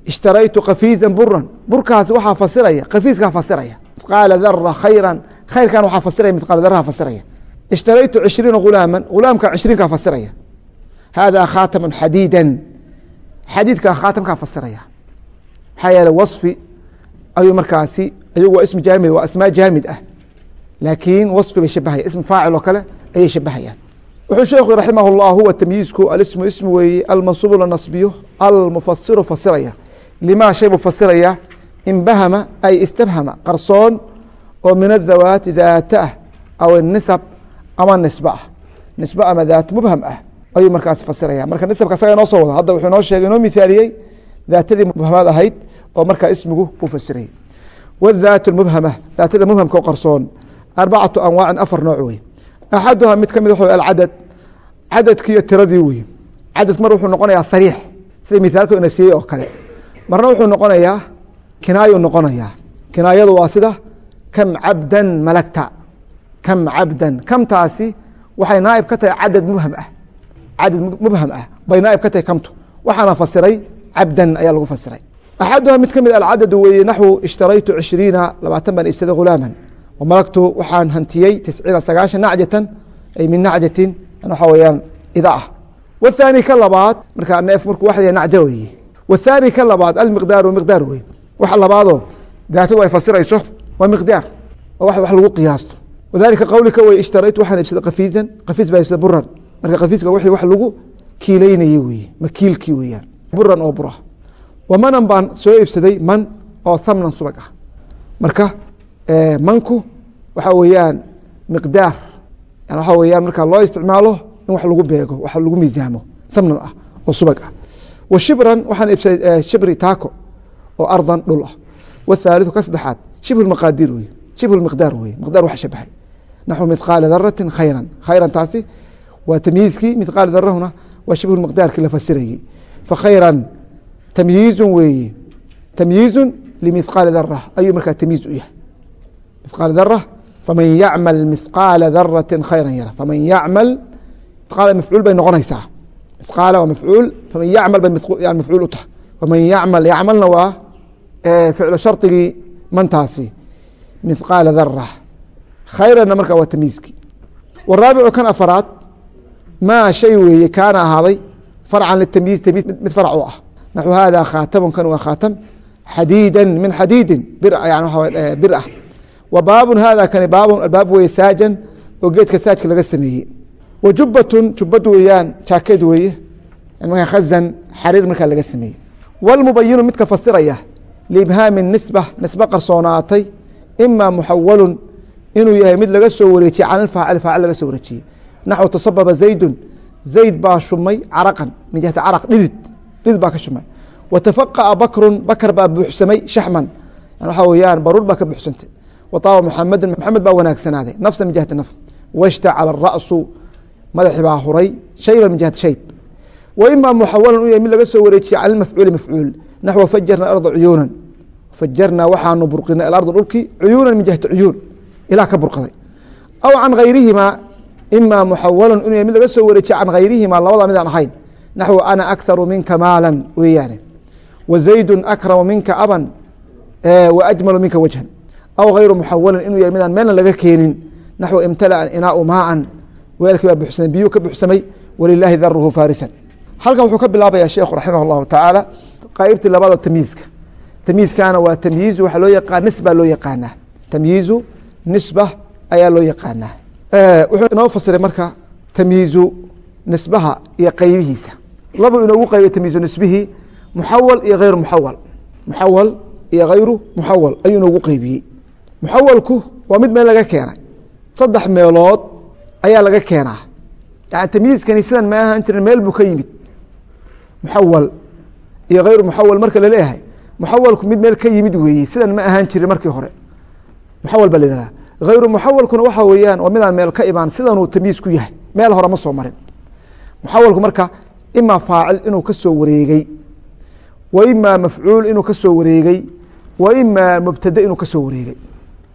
Ishtaraytu kafiizan buran burkaasi waxaa fasiraya kafiiskaa fasiraya. Mithqaala dara khayra khayrkan waxaa fasiraya mithqaala daraha fasiraya. Ishtaraytu cishriina ghulaama ghulaamka cishriinkaa fasiraya hada khaatama xadiida xadiidka khaatamkaa fasiraya maxaa yeele waصfi ayuu markaasi ayagu waa ism jaamid waa asmaa jaamid ah laakiin waصfi bay shabahaya ism faacil oo kale ayay shabahayaan wuxuu sheekhu raximah اllah huwa tamyiizku alismu ism weeye almansubu la nasbiyo almufasiru fasiraya limaa shay buu fasiraya inbahama ay istabhama qarsoon oo min adhawaati daata ah aw nisab ama nisbe ah nisbe ama daat mubham ah ayuu markaas fasiraya marka nisabka asaga inoo soo wada hadda wuxuu inoo sheegay inoo mithaaliyey daatadii mubhamaad ahayd oo markaa ismigu uu fasirayay wadaat mubhama daatada mubhamka oo qarsoon arbacatu anwaacin afar nooc wey axaduha mid ka mid w alcadad cadadkiiyo tiradii wey cadadku mar wuxuu noqonayaa sariix sida mithaalka ina siiyey oo kale. Marna wuxuu noqonayaa kinaayu noqonayaa. Kinaayadu waa sida kam cabdan malagta kam cabdan. Kamtaasi waxay naaib ka tahay cadad mubham ah cadad mubham ah bay naaib ka tahay kamtu waxaana fasiray cabdan ayaa lagu fasiray axaduha mid ka mid alcadad weeye naxwu ishtaraytu cishriina labaatan baan iibsaday hulaaman wamalagtu waxaan hantiyey tisciina sagaashan nacjatan ay min nacjatin waxa weyaan ida ah wthaani ka labaad markaa neef markuu wax nacjo weeye wthaani ka labaad almiqdaaru miqdaar wey waxa labaadoo daatadu ay fasirayso waa miqdaar oo wax wax lagu qiyaasto wadalika qowlika wey ishtaraytu waxaan iibsaday kafiizan kafiis baa iibsaday buran marka kafiiska wixii wax lagu kiileynayey weye makiilkii weeyaan. Buran oo bura wamanan baan soo iibsaday man oo samnan subag ah. Marka manku waxa weeyaan miqdaar. Waxa weyaan marka loo isticmaalo in wax lagu beego wax lagu miisaamo samnan ah oo subag ah. Wa shibran waxaan iibsaday shibri taako oo ardan dhul ah. Wthaaliثu ka saddexaad shibhu maqaadiir wey shibhu miqdaar wey miqdaar wax shabahay naxو mithqaali darati khayran khayran taasi waa tamyiizkii mithqaali darahuna waa shibhu miqdaarkii la fasirayey fakhayran tamyiizu weeye tamyiizu limithqaali dara ayuu markaa tamyiiz u yahay. Mithqaali dara faman yacmal mithqaala darati khayra yara. Faman yacmal mithqaala mafcuul bay noqonaysaa. Mithqaala waa mafcuul faman yacmal bay mafcuul u tahay. Faman yacmal yacmalna waa ficlu shardigii mantaasi. Mithqaala dara khayranna markaa waa tamyiizkii waraabicu kan afaraad maa shay weeye kaana ahaaday farcan litamyiiz tamyiiz mid farac u ah. Naxu hada khaatamun kan waa khaatam. Xadiida min xadiidin bir yani bir ah. Wa baabun hada kani baabun albaab weye saajan oo geedka saajka laga sameeyey. Wa jubbatun jubbad weeyaan jaakeed weeye. Markaa khazan xariir markaa laga sameeyey. Wاlmubayinu midka fasiraya liibhaami nisba nisbe qarsoonaatay ima muxawalun inuu yahay mid laga soo wareejiyey can ilfaacil faacil laga soo wareejiyey naxwu tasababa zaydun zayd baa shumay caraqan min jihati caraq dhidid dhidid baa ka shumay watafaqa'a bakrun bakr baa buuxsamay shaxman waxaa weyaan baruur baa ka buuxsantay wataaba muxamedun maxamed baa wanaagsanaaday nafsa min jihati nafs washtacala ra'su madaxi baa huray shayban min jihati shayb wa muxawalan u yahay mid laga soo wareejiyey can ilmafcuuli mafcuul naxwa fajarna arda cuyuunan fajarnaa waxaanu burqinay alarda dhulkii cuyuunan min jihati cuyuun ilah ka burqaday aw can hayrihimaa ima muxawalan inuu mid laga soo wareejiyey can hayrihimaa labada mid aan ahayn. Naxwu ana akharu minka maalan weeyaane. Wa zaydun akramu minka aban wa ajmalu minka wajhan. Aw hayru muxawalin inuu yahay midaan meelna laga keenin. Naxwu imtala'a inaau maaan weelkii baa buxsamay biyuu ka buxsamay walilaahi daruhu faarisan. Halkan wuxuu ka bilaabaya sheekhu raximah اllahu tacaala qaybtii labaadoo tamyiizka tamyiizkana waa tamyiizu waxaa loo yaqaan nisba loo yaqaanaa. Tamyiizu nisba ayaa loo yaqaanaa wuxuu inoo fasiray marka tamyiizu nisbaha iyo qeybihiisa labuu inoogu qeybay tamyiizu nisbihii muxawal iyo hayru muxawal muxawal iyo hayru muxawal ayuu inoogu qeybiyey muxawalku waa mid meel laga keenay. Saddex meelood ayaa laga keenaa. Yani tamyiizkani sidan ma ahaan jirin meel buu ka yimid. Muxawal iyo hayru muxawal marka la leeyahay muxawalku mid meel ka yimid weeye sidan ma ahaan jirin markii hore. Muxawal baa la yihahda hayru muxawalkuna waxa weeyaan waa midaan meel ka imaan sidanuu tamyiis ku yahay meel hore ma soo marin muxawalku marka ima faacil inuu ka soo wareegey wa ima mafcuul inuu ka soo wareegey wa ima mubtade inuu ka soo wareegey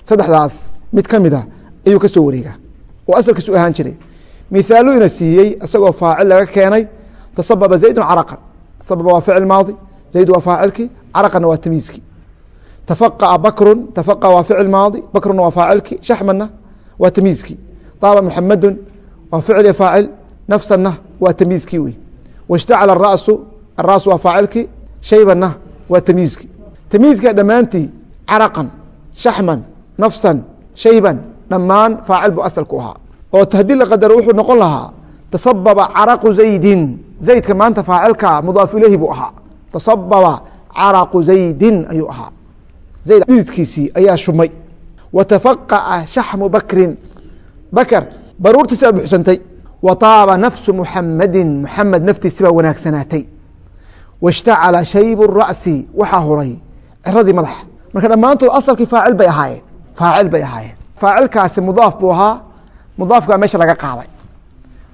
saddexdaas mid ka mid a ayuu ka soo wareegaa oo asalkiisu ahaan jiray mithaalu ina siiyey isagoo faacil laga keenay tasababa zaydun caraqan tasababa waa ficil maadi zayd waa faacilkii caraqanna waa tamyiiskii tafaqa'a bakrun tafaqa waa ficil maadi bakruna waa faacilkii shaxmanna waa tamyiiskii daaba muxamedun waa iyo faacil nafsanna waa tamyiiskii wey washtacala arasu arasu waa faacilkii shaybanna waa tamyiizkii tamyiizka dhammaantii caraqan shaxman nafsan shayban dhammaan faacil buu asalku ahaa oo haddii la qadaro wuxuu noqon lahaa tasababa caraqu zaydin zaydka maanta mudaaf ileyhi buu ahaa tasababa caraqu zaydin ayuu ahaa zayd dhididkiisii ayaa shumay. Wa tafaqa'a shaxmu bakrin. Bakr baruurtiisi baa buxsantay wa taaba nafsu muxamadin muxamed naftiisi baa wanaagsanaatay. Washtacala shaybu ra'si waxaa huray ciradii madaxa. Marka dhammaantood asalkii faacil bay ahaayeen faacil bay ahaayeen faacilkaasi mudaaf buu ahaa. Mudaafkaa meesha laga qaaday.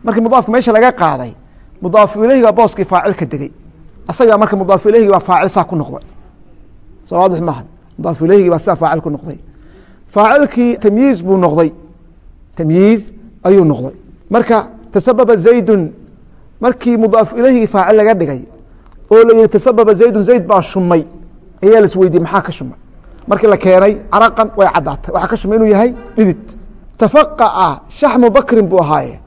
Markii mudaafka meesha laga qaaday mudaafu ileyhiga booskii faacilka degey asagaa marka mudaafu ileyhigi baa faacil saa ku noqday. Soo waadix mudaafu ileyhigi baa sidaa faacil ku noqday. Faacilkii tamyiiz buu noqday. Tamyiiz ayuu noqday. Marka tasababa zaydun markii mudaafu ileyhigii faacil laga dhigay oo la yihi tasababa zaydun zayd baa shumay ayaa las weydiiyey maxaa ka shumay? Markii la keenay caraqan way caddaatay. Waxaa ka shumay inuu yahay dhidid. Tafaqa'a shaxmu bakrin buu ahaaye.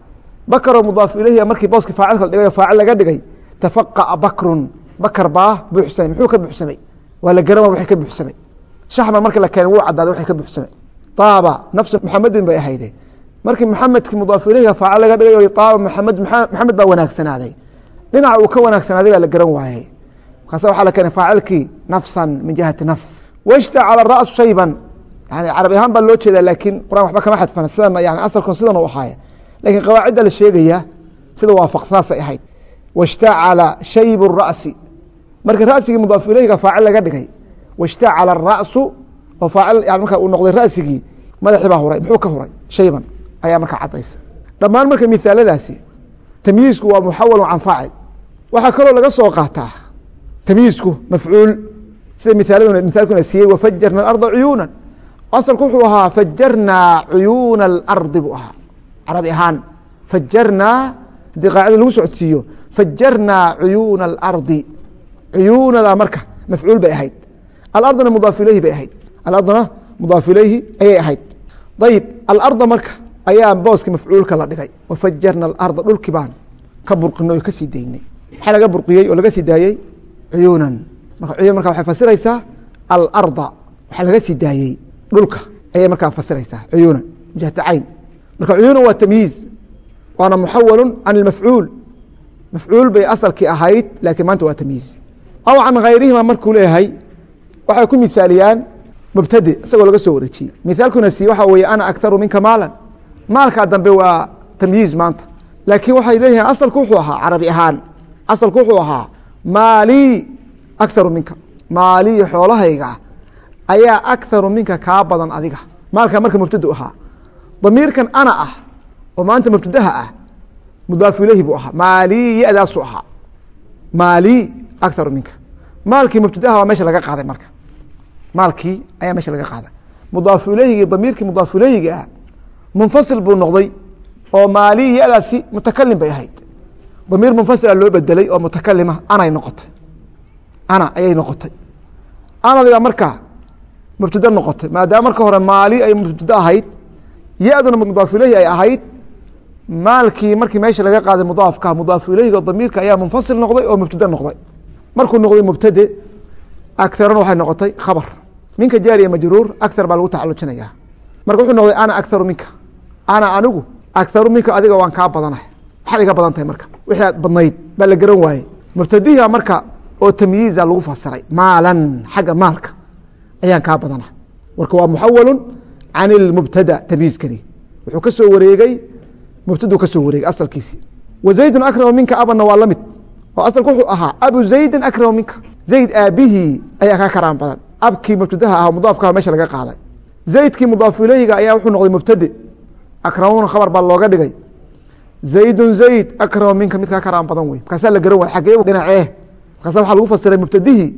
Bakroo mudaafu ileyhi markii booskii faacilka la dhigay oo faacil laga dhigay tafaqa'a bakrun. Bakar baa buuxsamay. Muxuu ka buuxsamay? Waa la garama waxay ka buuxsamay shaxman markii la keenay wuu caddaaday waxay ka buuxsamay. Taaba nafsu muxamedin bay ahayde. Markii muxamedkii mudaafu ileyhiga faacil laga dhigay taaba muxamed maxamed baa wanaagsanaaday dhinaca uu ka wanaagsanaaday baa la garan waayey. Markaasa waxaa la keenay faacilkii nafsan min jihati nafs. Washtacala ra'su shayban. Yani carabi ahaan baa loo jeedaa laakiin quraan waxba kama xadfana. Sidan yani asalkon sidan u ahaaya lakiin qawaacidda la sheegaya sida waafaqsanaasay ahayd. Washtacala shaybu ra'si marka ra'sigii mudaafu ileyhiga faacil laga dhigay washtacala ara'su oo faacil marka uu noqday ra'sigii madaxii baa huray muxuu ka huray? Shayban. Ayaa markaa caddaysa dhammaan marka mithaaladaasi tamyiizku waa muxawalu can faacil. Waxaa kaloo laga soo qaataa tamyiizku mafcuul. Sida mithaaladuna mithaalkuna siiyey wafajarna alarda cuyuunan asalku wuxuu ahaa fajarnaa cuyuuna alardi buu ahaa. Carabi ahaan fajarnaa haddii qaacida lagu socodsiiyo fajarnaa cuyuuna alardi. Cuyuunadaa marka mafcuul bay ahayd alarduna mudaaf ileyhi bay ahayd. Alarduna mudaaf ileyhi ayay ahayd. Ayib alarda marka ayaa booski mafcuulka la dhigay. Wafajarna alarda dhulkii baan. Ka burqinay oo ka sii daynay. Maxaa laga burqiyey oo laga sii daayey cuyuunan. Marka cuyuun marka waxay fasiraysaa alarda waxaa laga sii daayey dhulka. Ayay markaa fasiraysaa cuyuunan. Cayn. Marka cuyuunan waa tamyiiz. Waana muxawalu can ilmafcuul mafcuul bay asalkii ahayd laakiin maanta waa tamyiiz. Aw can hayrihima markuu leeyahay waxay ku mithaaliyaan mubtade isagoo laga soo wareejiyey mithaalkuna si waxa weeye ana akharu minka maalan. Maalkaa dambe waa tamyiiz maanta. Laakiin waxay leeyihiin asalku wuxuu ahaa carabi ahaan. Asalku wuxuu ahaa maalii akharu minka. Maalii xoolahayga ayaa akharu minka kaa badan adiga. Maalkaa marka mubtadu ahaa damiirkan ana ah oo maanta mubtadaha ah mudaafu buu ahaa. Maalii yadaasuu ahaa. Maalii akharu minka. Maalkii mubtadaha waa meesha laga qaaday marka maalkii ayaa meesha laga qaaday. Mudaafu ileyhigii damiirkii mudaafu ileyhiga ah munfasil buu noqday oo maalii yadaasi bay ahayd. Damiir munfasila loo bedelay oo mutakalima anay noqotay. Ana ayay noqotay. Anadiga marka mubtado noqotay maadaama marka hore maali ay mubtado ahayd ya-duna mudaafu ileyhi ay ahayd maalkii markii meesha laga qaaday mudaafka mudaafu ileyhiga damiirka ayaa munfasil noqday oo mubtado noqday. Markuu noqday mubtade akaruna waxay noqotay khabar minka jaariya majruur akar baa lagu tacalujinaya marka wuxuu noqday ana akharu minka. Ana anigu akharu minka adiga waan kaa badanahay maxaad iga badan tahay marka. Wixii aad badnayd baa la garan waayey. Mubtadiha marka oo tamyiiza lagu fasiray maalan xagga maalka ayaan kaa badana marka waa muxawalu can ilmubtada tamyiizkani. Wuxuu ka soo wareegey mubtadu ka soo wareegay asalkiisi wa zaydun akrama minka abana waa la mid oo asalku wuxuu ahaa abu zaydin akrama minka. Zayd aabihii ayaa kaa karaan badan abkii mubtadaha ah mudaafkaha meesha laga qaaday. Zaydkii mudaafu ileyhiga ayaa wuxuu noqday mubtade akramuna khabar baa looga dhigay. Zaydun zayd akrama minka mid kaa karaan badan wey markaasaa la garan waay xagee dhinacee markaasa waxaa lagu fasiray mubtadihii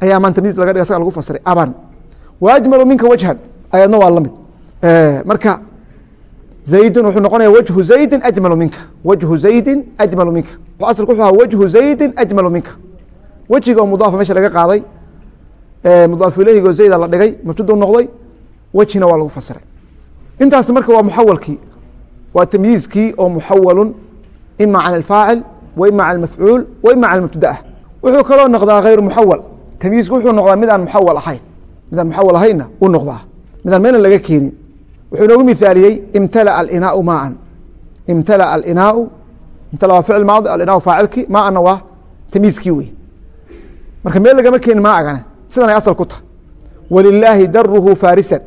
ayaa maan tamyiiz laga dhigay asaga lagu fasiray. Aban. Wa ajmalu minka wajhan ayadna waa la mid. Marka zaydun wuxuu noqonaya wajhu zaydin ajmalu minka. Wajhu zaydin ajmalu minka. Asalku wuxuu ahaa wajhu zaydin ajmalu minka. Wejiga oo mudaafa meesha laga qaaday mudaafu ileyhigo zayda la dhigay mubtadu noqday wejhina waa lagu fasiray. Intaas marka waa muxawalkii waa tamyiizkii oo muxawalun ima can alfaacil wa ima cala mafcuul wa ima cala mubtadah wuxuu kaloo noqdaa hayru muxawal. Tamyiizku wuxuu noqdaa mid aan muxawal ahayn. Mid muxawal ahaynna uu noqdaa. Midaan meelna laga keenin. Wuxuu inoogu mithaaliyey imtala'a alinaau maaan imtala'a alinaau imtala waa ficil maadi alinaau faacilkii maana waa tamyiizkii wey marka meel lagama keenin maagane sidan ay asal ku tahay. Walilaahi daruhu faarisan.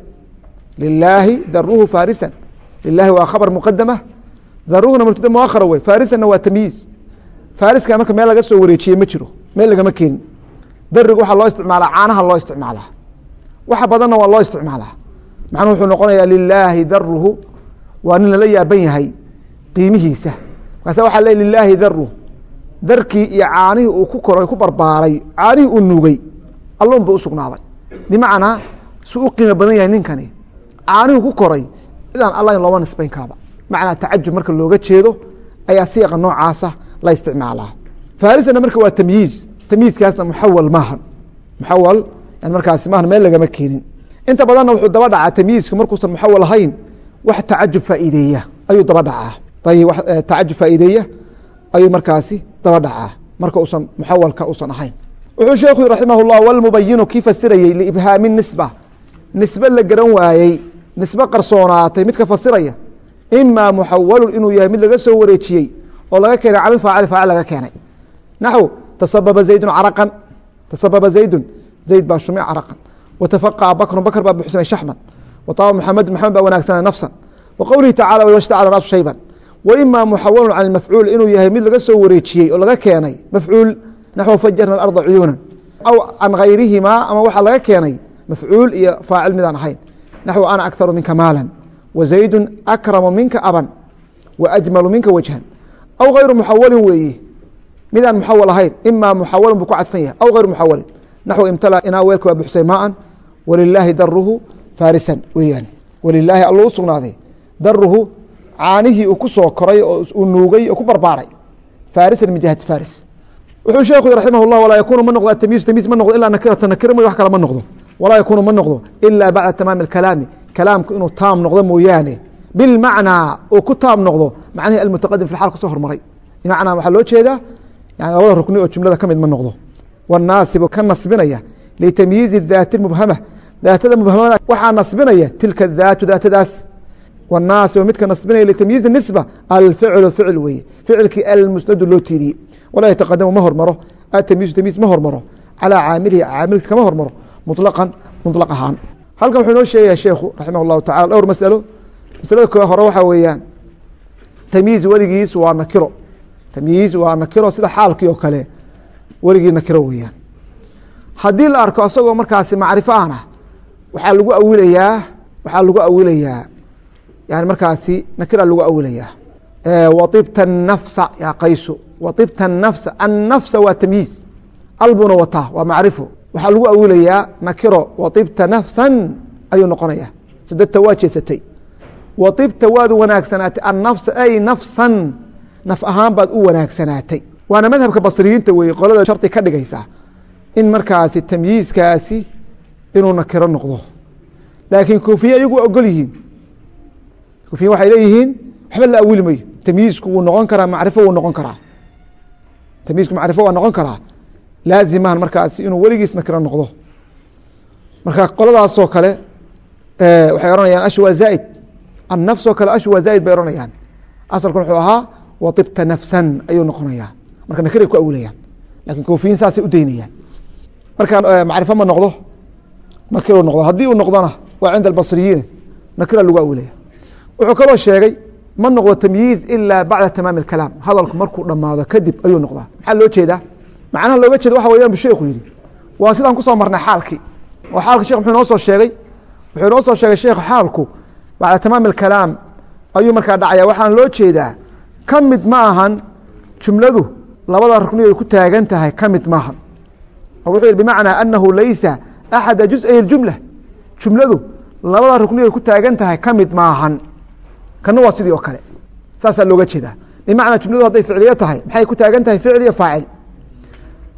Lilaahi daruhu faarisan. Lilahi waa khabar muqadama daruhuna muakhara wey faarisanna waa tamyiiz faariska marka meel laga soo wareejiye ma jiro. Meel lagama keenin. Dariga waxaa loo isticmaalaa caanaha loo isticmaalaa. Waxa badanna waa loo isticmaalaa. Macnuhu wuxuu noqonayaa lilaahi daruhu waa nin lala yaaban yahay qiimihiisa. Markaasa waxaa le lilaahi daruh darkii iyo caanihii uu ku koray ku barbaaray caanihii uu nugay allun buu usugnaaday bimacnaa su u qiimo badan yahay ninkani caanihii ku koray cidaan alla looma nisbayn karaba. Macnaa tacajub marka looga jeedo ayaa siiqa noocaasa la isticmaalaa. Farisana marka waa tamyiiz. Tamyiizkaasna muxawal maahan muxawal yani markaasi maahan meel lagama keenin. Inta badanna wuxuu daba dhacaa tamyiizku markuusan muxawal ahayn wax tacajub faa'iideeya ayuu daba dhacaa. Ayib tacajub faa'iideeya ayuu markaasi daba dhacaa marka usan muxawalka usan ahayn wuxuu sheekhu raximah اllah wlmubayinu kii fasirayey liibhaami nisba. Nisbe la garan waayey nisbe qarsoonaatay midka fasiraya. Ima muxawalun inuu yahay mid laga soo wareejiyey oo laga keenay cala faacil faacil laga keenay. Naxw tasababa zaydun caraqan. Tasababa zaydun. Zayd baa shumay caraqan. Watafaqaca bakrun bakr baa buxsamay shaxman wataaba maxamedu maxamed baa wanaagsanay nafsan. Wa tacala washtacala naasu shayban. Wa muxawalun cala mafcuul inuu yahay mid laga soo wareejiyey oo laga keenay mafcuul naxw fajarna alarda cuyuunan aw can hayrihimaa ama waxaa laga keenay mafcuul iyo faacil midaan ahayn naxw ana akharu minka maalan wa zaydun akramu minka aban wa ajmalu minka wajhan aw hayru muxawalin weeye midaan muxawal ahayn ima muxawalin buu ku cadfan yahay aw hayru muxawalin naxw imtala inaa weelka waa buxsay maaan walilaahi daruhu faarisan weeyaan walilaahi alluu u sugnaaday daruhu caanihii uu ku soo koray oo uu nuugay oo ku barbaaray faarisan min jihati faris wuxuu sheekhu raximah llah walaa yakunu ma noqdo atamyiiz tamyiiz ma noqdo ilaa nakirata nakira mooy wax kale ma noqdo. Walaa yakunu ma noqdo ilaa bacda tamaami اkalaami kalaamku inuu taam noqdo mooyaane. Bilmacnaa uu ku taam noqdo macnihi almutaqadim fi xaal ka soo hormaray. Bimacnaa waxaa loo jeedaa yani labada rukni oo jumlada ka mid ma noqdo. Wanaasibu ka nasbinaya litamyiizi daati mubhama daatada mubhamada waxaa nasbinaya tilka daatu daatadaas wanaasib midka nasbinaya litamyiizi nisba alficlu ficil weeye ficilkii almusnadu loo tiiriyey walaa yataqadamu ma hormaro atamyiizu tamyiis ma hormaro calaa caamilihi caamilkiis kama hormaro muطlaqan muطlaq ahaan halkan wuxuu inoo sheegayaa sheekhu raximah llahu tacala dhowr masalo masalada ko hore waxaa weeyaan tamyiiz weligiis waa nakiro tamyiiz waa nakiro sida xaalkii oo kale weligii nakiro weeyaan haddii la arko isagoo markaasi macrifo aan ah waxaa lagu awilayaa waxaa lagu awilayaa yani markaasi nakira lagu awilayaa waibta nafsa ya qaysu waibta nafsa annafsa waa tamyiiz albuna wataa waa macrifo waxaa lagu awilayaa nakiro waibta nafsan ayuu noqonaya. Sadeta waa jeesatay. Waibta waad wanaagsanaatay annafsa ay nafsan naf ahaan baad u wanaagsanaatay. Waana madhabka basriyiinta weye qolada shardi ka dhigaysaa in markaasi tamyiizkaasi inuu nakiro noqdo. Laakiin kuufiye iyagu waa ogol yihiin kuufiye waxay leeyihiin waxba la awili mayo tamyiizku wuu noqon karaa macrifo wuu noqon karaa. Tamyiizku macrifo waa noqon karaa. Laaziman markaasi inuu weligiis nakiro noqdo. Marka qoladaasoo kale waxay ohanayaan ash waa zaaid annafs oo kale ash waa zaaid bay ohanayaan asalkan wuxuu ahaa waibta nafsan ayuu noqonayaa. Marka nakiray ku awilayaan laakiin koofiyiin saasay u daynayaan. Markaa macrifo ma noqdo. Nakiruu noqdo. Haddii uu noqdona waa cinda albasriyiin. Nakira lagu awilaya wuxuu kaloo sheegay ma noqdo tamyiiz ilaa bacda tamaami اkalaam hadalku markuu dhammaado kadib ayuu noqdaa maxaa loo jeedaa macnaha looga jeeda waxa weyaan bu sheekhu yihi waa sidaan kusoo marnay xaalkii oo xaalka shekh muxuu noo soo sheegay wuxuu noo soo sheegay sheekhu xaalku bacda tamaami اkalaam ayuu markaa dhacaya waxaan loo jeedaa ka mid ma ahan jumladu labada rukni ay ku taagan tahay ka mid maahan oo wuxuu yihi bimacnaa anahu laysa axada jusay اjumla jumladu labada rukni ay ku taagan tahay ka mid maahan kana waa sidii oo kale. Saasaa looga jeedaa. Bimacnaa jumladu hadday ficliyo tahay maxay ku taagan tahay ficil iyo faacil?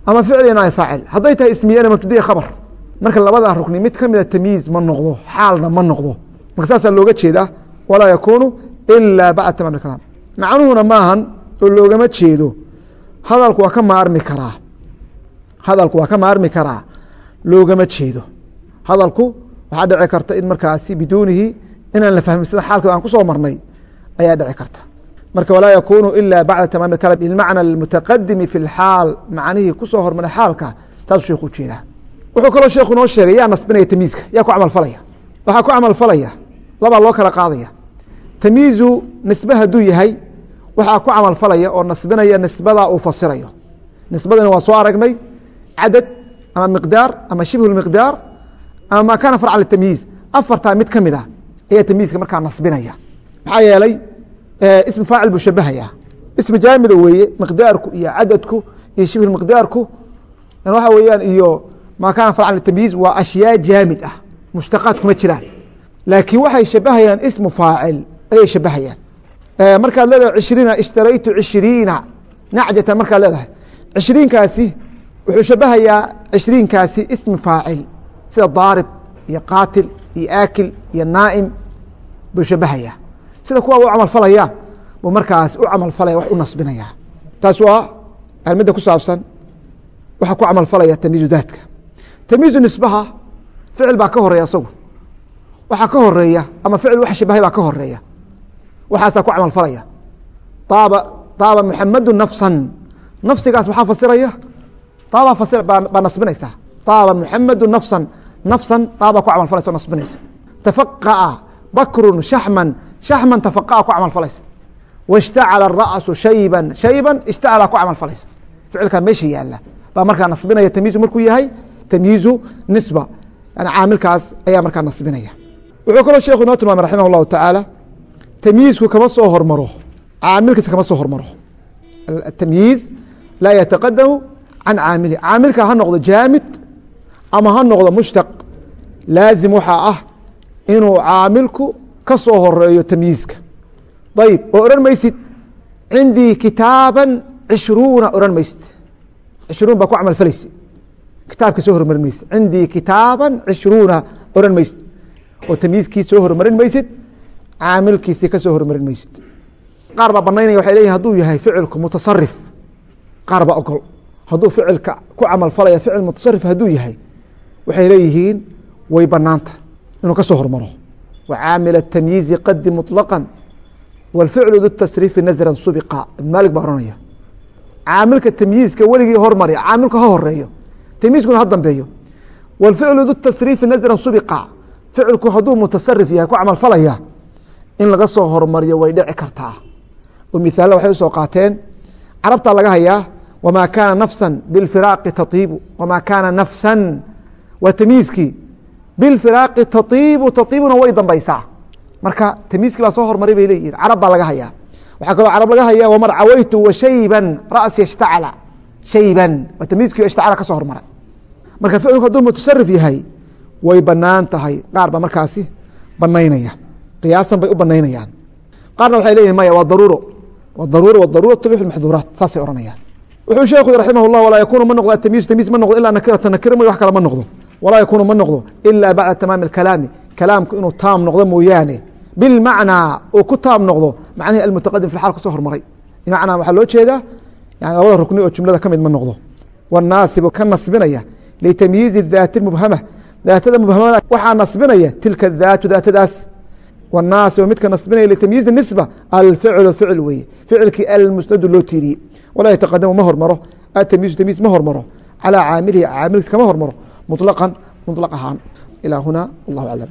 Ama ficil iyo naay faacil. Hadday tahay ismiyana mubtadiya khabar. Marka labada rukni mid ka mida tamyiiz ma noqdo xaalna ma noqdo. Marka saasaa looga jeedaa walaa yakunu ilaa bacda tamam kalaam. Macnuhuna maahan oo loogama jeedo. Hadalku waa ka maarmi karaa. Hadalku waa ka maarmi karaa. Loogama jeedo. Hadalku waxaa dhici karta in markaasi biduunihi inaan la fahmin sida xaalka aan ku soo marnay ayaa dhici karta. Marka walaa yakunu ila bacda tamaami kalam bilmacna almutaqadimi fi lxaal macnihii ku soo hormaray xaalka saasuu sheekhu u jeedaa wuxuu kaloo sheekhu noo sheegay yaa nasbinaya tamiiska yaa ku camal falaya. Waxaa ku camal falaya labaa loo kala qaadaya. Tamiizu nisbe hadduu yahay waxaa ku camal falaya oo nasbinaya nisbadaa uu fasirayo. Nisbadana waa soo aragnay cadad ama miqdaar ama shibhu miqdaar ama maa kaana farcan litamyiiz afartaa mid ka mid ah ayaa tamyiizka markaa nasbinaya. Maxaa yeelay ismi faacil buu shabahaya ismi jaamida weeye miqdaarku iyo cadadku iyo shibhu miqdaarku. Waxa weeyaan iyo maa kaana farcan litamyiiz waa ashyaa jaamid ah. Mushtaqaad kuma jiraan. Laakiin waxay shabahayaan ismu faacil ayay shabahayaan markaad leedahay cishriina ishtaraytu cishriina. Nacjatan markaad leedahay. Cishriinkaasi wuxuu shabahayaa cishriinkaasi ismi faacil. Sida daarib iyo qaatil iyo aakil iyo naa'im buu shabahayaa sida kuwa u camal falayaan buu markaas u camal falaya wax u nasbinaya. Taas waa midda ku saabsan waxaa ku camal falaya tamyiizu daadka. Tamyiizu nisbaha ficil baa ka horreeya isagu waxaa ka horreeya ama ficil wax shabahay baa ka horreeya. Waxaasaa ku camal falaya. Aaba taaba muxamadu nafsan. Nafsigaas maxaa fasiraya taaba fasir baa nasbinaysa. Taaba muxamadu nafsan. Nafsan taaba ku camal falaysa o nasbinaysa. Tafaqa'a bakrun shaxman shaxman tafaqa'a ku camal falaysa. Washtacala ra'su shayban shayban ishtacala ku camal falaysa. Ficilkaa meesha yaalla baa markaa nasbinaya tamyiizu markuu yahay tamyiizu nisba. Yani caamilkaas ayaa markaa nasbinaya. Wuxuu kaloo sheekhu inoo tilmaamay raximah اllahu tacaala tamyiizku kama soo hormaro caamilkiisa kama soo hormaro. Atamyiiz laa yataqadamu can caamili. Caamilka ha noqdo jaamid ama ha noqdo mushtaq laazim waxaa ah inuu caamilku ka soo horeeyo tamyiizka ayib oo odhan maysid cindii kitaaban cishruuna odhan maysid. Cishruun baa ku camal falaysa. Kitaabka soo hormarin maysid. Cindii kitaaban cishruuna odhan maysid. Oo tamyiizkii soo hormarin maysid caamilkiisii ka soo hormarin maysid. Qaar baa banaynaya waxay leyihin haduu yahay ficilku mutasarif qaar baa ogol. Hadduu ficilka ku camal falaya ficil mutasarif hadduu yahay waxay leeyihiin way banaanta inuu ka soo hormaro wa caamil tamyiizi qadi muطlaqan wاlficlu du tasriifi nazran subiqa ibn maalik baa ohanaya caamilka tamyiizka weligii hormari caamilku ha horeeyo tamyiizkuna ha dambeeyo wاlficlu du tasriifi nazran subiqa ficilku hadduu mutasarif yahay ku camal falaya in laga soo hormariyo way dhici kartaa oo mihaalla waxay usoo qaateen carabtaa laga hayaa wamaa kaana nafsa bilfiraaqi taiibu wamaa kaana nafsan waa tamyiizkii bilfiraaqi taiibu taiibuna way dambaysaa marka tamyiizkii baa soo hormaray bay leeyihiin carab baa laga hayaa waxaa kaloo carab laga hayaa wamar cawaytu wa shayban ra'si ishtacala shayban waa tamyiizkii ishtacala ka soo hormaray marka ficilku hadduu mutasarif yahay way bannaan tahay qaar baa markaasi banaynaya qiyaasan bay u banaynayaan qaarna waxay leyihin maya waa daruuro waa daruuro wadaruura tubix maxduuraat saasay ohanayaan wuxuu sheekhu raximah llah walaa yakunu ma noqdo atamyiiz tamyiiz ma noqdo ilaa nakirata nakira mooy wax kale ma noqdo walaa yakunu ma noqdo ilaa bacda tamaami kalaami kalaamku inuu taam noqdo mooyaane. Bilmacnaa uu ku taam noqdo macnihi almutaqadim fi xaal ka soo hormaray. Bimacnaa waxaa loo jeedaa yani labada rukni oo jumlada ka mid ma noqdo. Wanaasibu ka nasbinaya litamyiizi daati mubhama daatada mubhamada waxaa nasbinaya tilka daatu daatadaas. Wanaasibu midka nasbinaya litamyiizi nisba alficlu ficil weye ficilkii almusnadu loo tiiriyey. Walaa yataqadamu ma hormaro. Atamyiizu tamyiiz ma hormaro. Calaa caamilihi caamilkiis kama hormaro muطlaqan muطlaq ahaan. Ilaa huna wallahu aclam